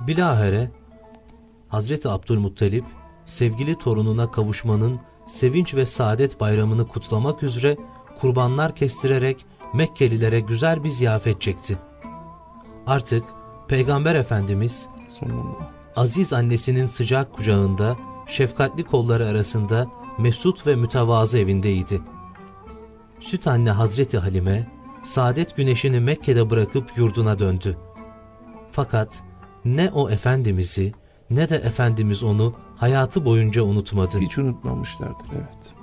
Bilahere Hazreti Abdülmuttalip sevgili torununa kavuşmanın sevinç ve saadet bayramını kutlamak üzere kurbanlar kestirerek Mekkelilere güzel bir ziyafet çekti. Artık Peygamber Efendimiz aziz annesinin sıcak kucağında, şefkatli kolları arasında mesut ve mütevazı evindeydi. Süt anne Hazreti Halime, saadet güneşini Mekke'de bırakıp yurduna döndü. Fakat ne o Efendimiz'i ne de Efendimiz onu hayatı boyunca unutmadı. Hiç unutmamışlardır evet.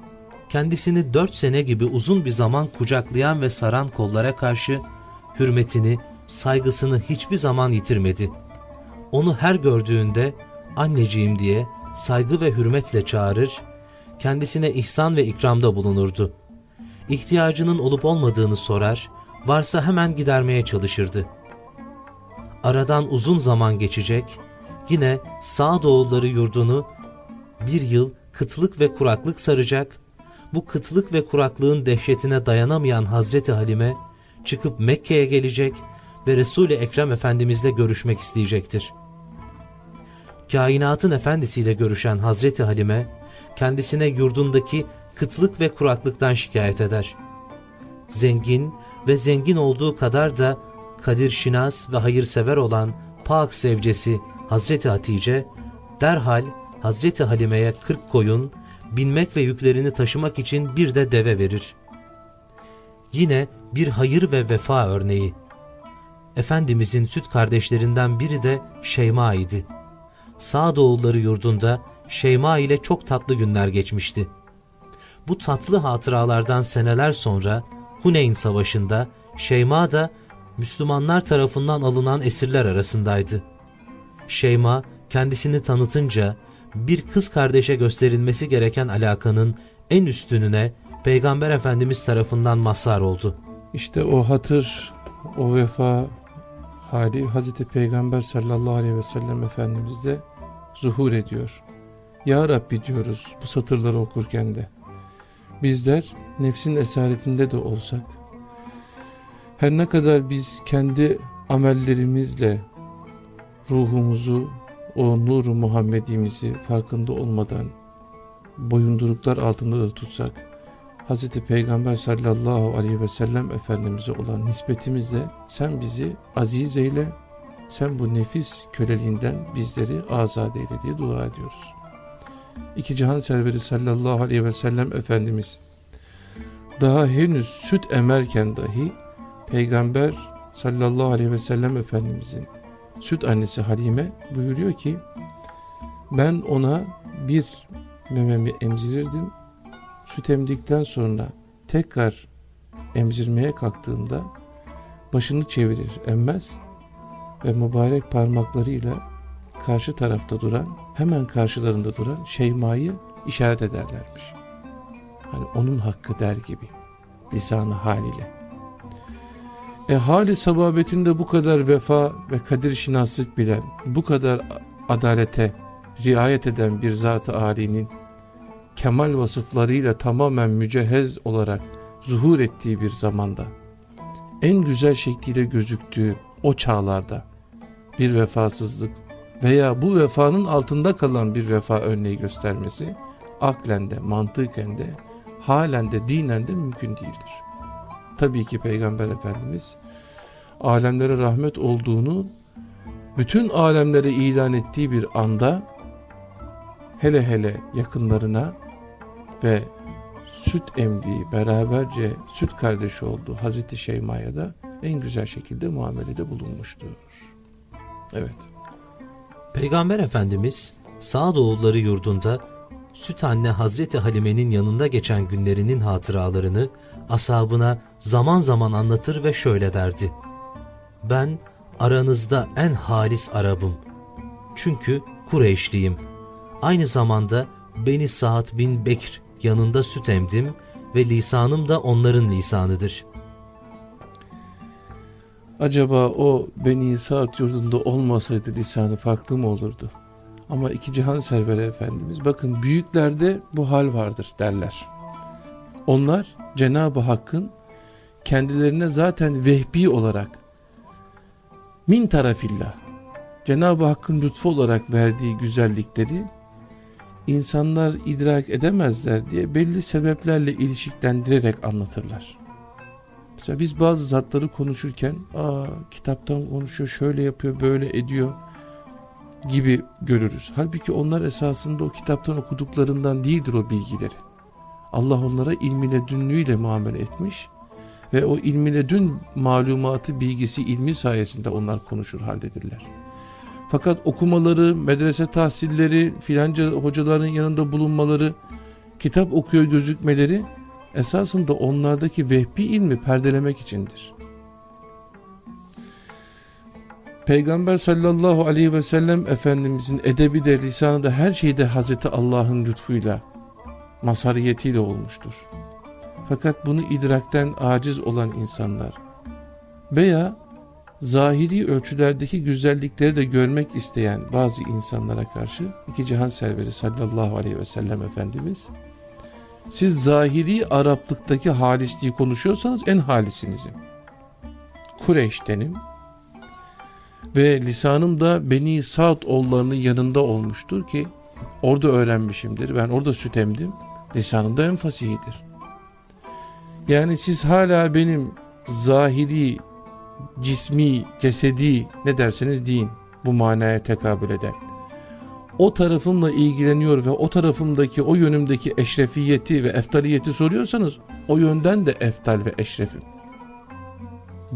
Kendisini dört sene gibi uzun bir zaman kucaklayan ve saran kollara karşı hürmetini, saygısını hiçbir zaman yitirmedi. Onu her gördüğünde anneciğim diye saygı ve hürmetle çağırır, kendisine ihsan ve ikramda bulunurdu. İhtiyacının olup olmadığını sorar, varsa hemen gidermeye çalışırdı. Aradan uzun zaman geçecek, yine sağ doğulları yurdunu bir yıl kıtlık ve kuraklık saracak, bu kıtlık ve kuraklığın dehşetine dayanamayan Hazreti Halime çıkıp Mekke'ye gelecek ve Resul-i Ekrem Efendimizle görüşmek isteyecektir. Kainatın efendisiyle görüşen Hazreti Halime kendisine yurdundaki kıtlık ve kuraklıktan şikayet eder. Zengin ve zengin olduğu kadar da kadir şinas ve hayırsever olan pak sevcesi Hazreti Hatice derhal Hazreti Halime'ye 40 koyun, binmek ve yüklerini taşımak için bir de deve verir. Yine bir hayır ve vefa örneği. Efendimizin süt kardeşlerinden biri de Şeyma idi. Sağdoğulları yurdunda Şeyma ile çok tatlı günler geçmişti. Bu tatlı hatıralardan seneler sonra Huneyn Savaşı'nda Şeyma da Müslümanlar tarafından alınan esirler arasındaydı. Şeyma kendisini tanıtınca bir kız kardeşe gösterilmesi gereken alakanın en üstününe Peygamber Efendimiz tarafından mazhar oldu. İşte o hatır, o vefa hali Hazreti Peygamber sallallahu aleyhi ve sellem Efendimiz'de zuhur ediyor. Ya Rabbi diyoruz bu satırları okurken de. Bizler nefsin esaretinde de olsak, her ne kadar biz kendi amellerimizle ruhumuzu, o nuru Muhammedimizi farkında olmadan boyunduruklar altında da tutsak, Hz. Peygamber sallallahu aleyhi ve sellem Efendimiz'e olan nispetimizle sen bizi aziz eyle, sen bu nefis köleliğinden bizleri azat eyle diye dua ediyoruz. İki cihan serveri sallallahu aleyhi ve sellem Efendimiz daha henüz süt emerken dahi Peygamber sallallahu aleyhi ve sellem Efendimizin süt annesi Halime buyuruyor ki ben ona bir mememi emzirirdim. Süt emdikten sonra tekrar emzirmeye kalktığında başını çevirir, emmez ve mübarek parmaklarıyla karşı tarafta duran, hemen karşılarında duran Şeyma'yı işaret ederlermiş. Hani onun hakkı der gibi lisanı haliyle. E hali sababetinde bu kadar vefa ve kadir şinaslık bilen, bu kadar adalete riayet eden bir zat-ı âlinin kemal vasıflarıyla tamamen mücehhez olarak zuhur ettiği bir zamanda, en güzel şekliyle gözüktüğü o çağlarda bir vefasızlık veya bu vefanın altında kalan bir vefa örneği göstermesi aklen de, mantıken de, halen de, dinen de mümkün değildir. Tabii ki Peygamber Efendimiz alemlere rahmet olduğunu bütün alemlere ilan ettiği bir anda hele hele yakınlarına ve süt emdiği beraberce süt kardeşi olduğu Hazreti Şeyma'ya da en güzel şekilde muamelede bulunmuştur. Evet. Peygamber Efendimiz Sağdoğulları yurdunda süt anne Hazreti Halime'nin yanında geçen günlerinin hatıralarını ashabına zaman zaman anlatır ve şöyle derdi. Ben aranızda en halis Arabım. Çünkü Kureyşliyim. Aynı zamanda beni Sa'd bin Bekir yanında süt emdim ve lisanım da onların lisanıdır. Acaba o Beni Saat yurdunda olmasaydı lisanı farklı mı olurdu? Ama iki cihan serveri efendimiz bakın büyüklerde bu hal vardır derler. Onlar Cenab-ı Hakk'ın kendilerine zaten vehbi olarak min tarafillah Cenab-ı Hakk'ın lütfu olarak verdiği güzellikleri insanlar idrak edemezler diye belli sebeplerle ilişkilendirerek anlatırlar. Mesela biz bazı zatları konuşurken aa kitaptan konuşuyor, şöyle yapıyor, böyle ediyor gibi görürüz. Halbuki onlar esasında o kitaptan okuduklarından değildir o bilgileri. Allah onlara ilmine dünlüğüyle muamele etmiş ve o ilmine dün malumatı, bilgisi, ilmi sayesinde onlar konuşur haldedirler. Fakat okumaları, medrese tahsilleri, filanca hocaların yanında bulunmaları, kitap okuyor gözükmeleri esasında onlardaki vehbi ilmi perdelemek içindir. Peygamber sallallahu aleyhi ve sellem Efendimizin edebi de lisanı da her şeyde Hazreti Allah'ın lütfuyla, masariyetiyle olmuştur. Fakat bunu idrakten aciz olan insanlar veya zahiri ölçülerdeki güzellikleri de görmek isteyen bazı insanlara karşı iki cihan serveri sallallahu aleyhi ve sellem Efendimiz siz zahiri Araplıktaki halisliği konuşuyorsanız en halisinizim. Kureyş'tenim ve lisanım da Beni Sa'd oğullarının yanında olmuştur ki orada öğrenmişimdir. Ben orada süt emdim. Lisanım da en fasihidir. Yani siz hala benim zahiri, cismi, cesedi ne derseniz deyin bu manaya tekabül eden. O tarafımla ilgileniyor ve o tarafımdaki o yönümdeki eşrefiyeti ve eftaliyeti soruyorsanız o yönden de eftal ve eşrefim.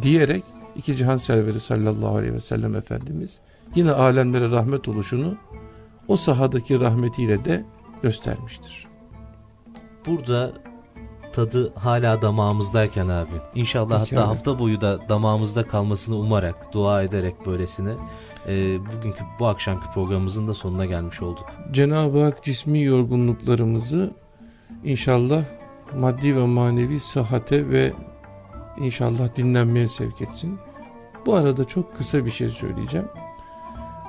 Diyerek iki cihan serveri sallallahu aleyhi ve sellem Efendimiz yine alemlere rahmet oluşunu o sahadaki rahmetiyle de göstermiştir. Burada tadı hala damağımızdayken abi. İnşallah Peki hatta abi. hafta boyu da damağımızda kalmasını umarak, dua ederek böylesine e, bugünkü bu akşamki programımızın da sonuna gelmiş olduk. Cenab-ı Hak cismi yorgunluklarımızı inşallah maddi ve manevi sıhhate ve inşallah dinlenmeye sevk etsin. Bu arada çok kısa bir şey söyleyeceğim.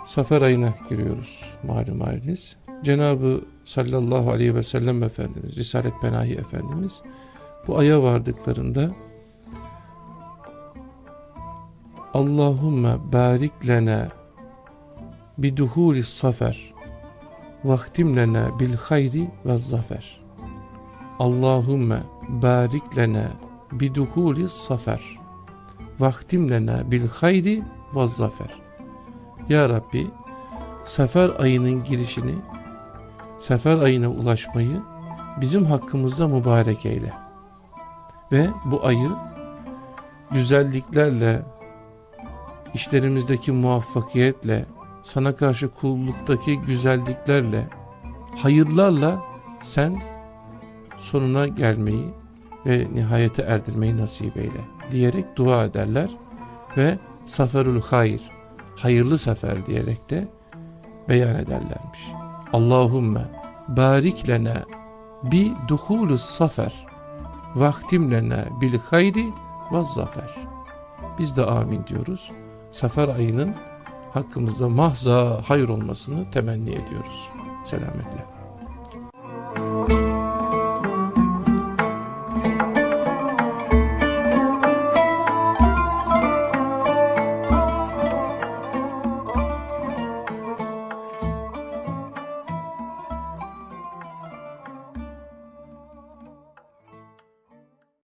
Safer ayına giriyoruz malum haliniz. Cenab-ı sallallahu aleyhi ve sellem Efendimiz, Risalet Benahi Efendimiz bu aya vardıklarında Allahümme barik lena biduhuli safer vaktim lena bil hayri ve zafer. Allahümme barik lena biduhuli safer vaktim lena bil hayri ve zafer. Ya Rabbi sefer ayının girişini sefer ayına ulaşmayı bizim hakkımızda mübarek eyle ve bu ayı güzelliklerle işlerimizdeki muvaffakiyetle sana karşı kulluktaki güzelliklerle, hayırlarla sen sonuna gelmeyi ve nihayete erdirmeyi nasip eyle diyerek dua ederler ve saferul hayır, hayırlı sefer diyerek de beyan ederlermiş. Allahümme barik lena bi duhulus safer vaktim lena bil hayri ve zafer. Biz de amin diyoruz. Sefer ayının hakkımızda mahza hayır olmasını temenni ediyoruz. Selametle.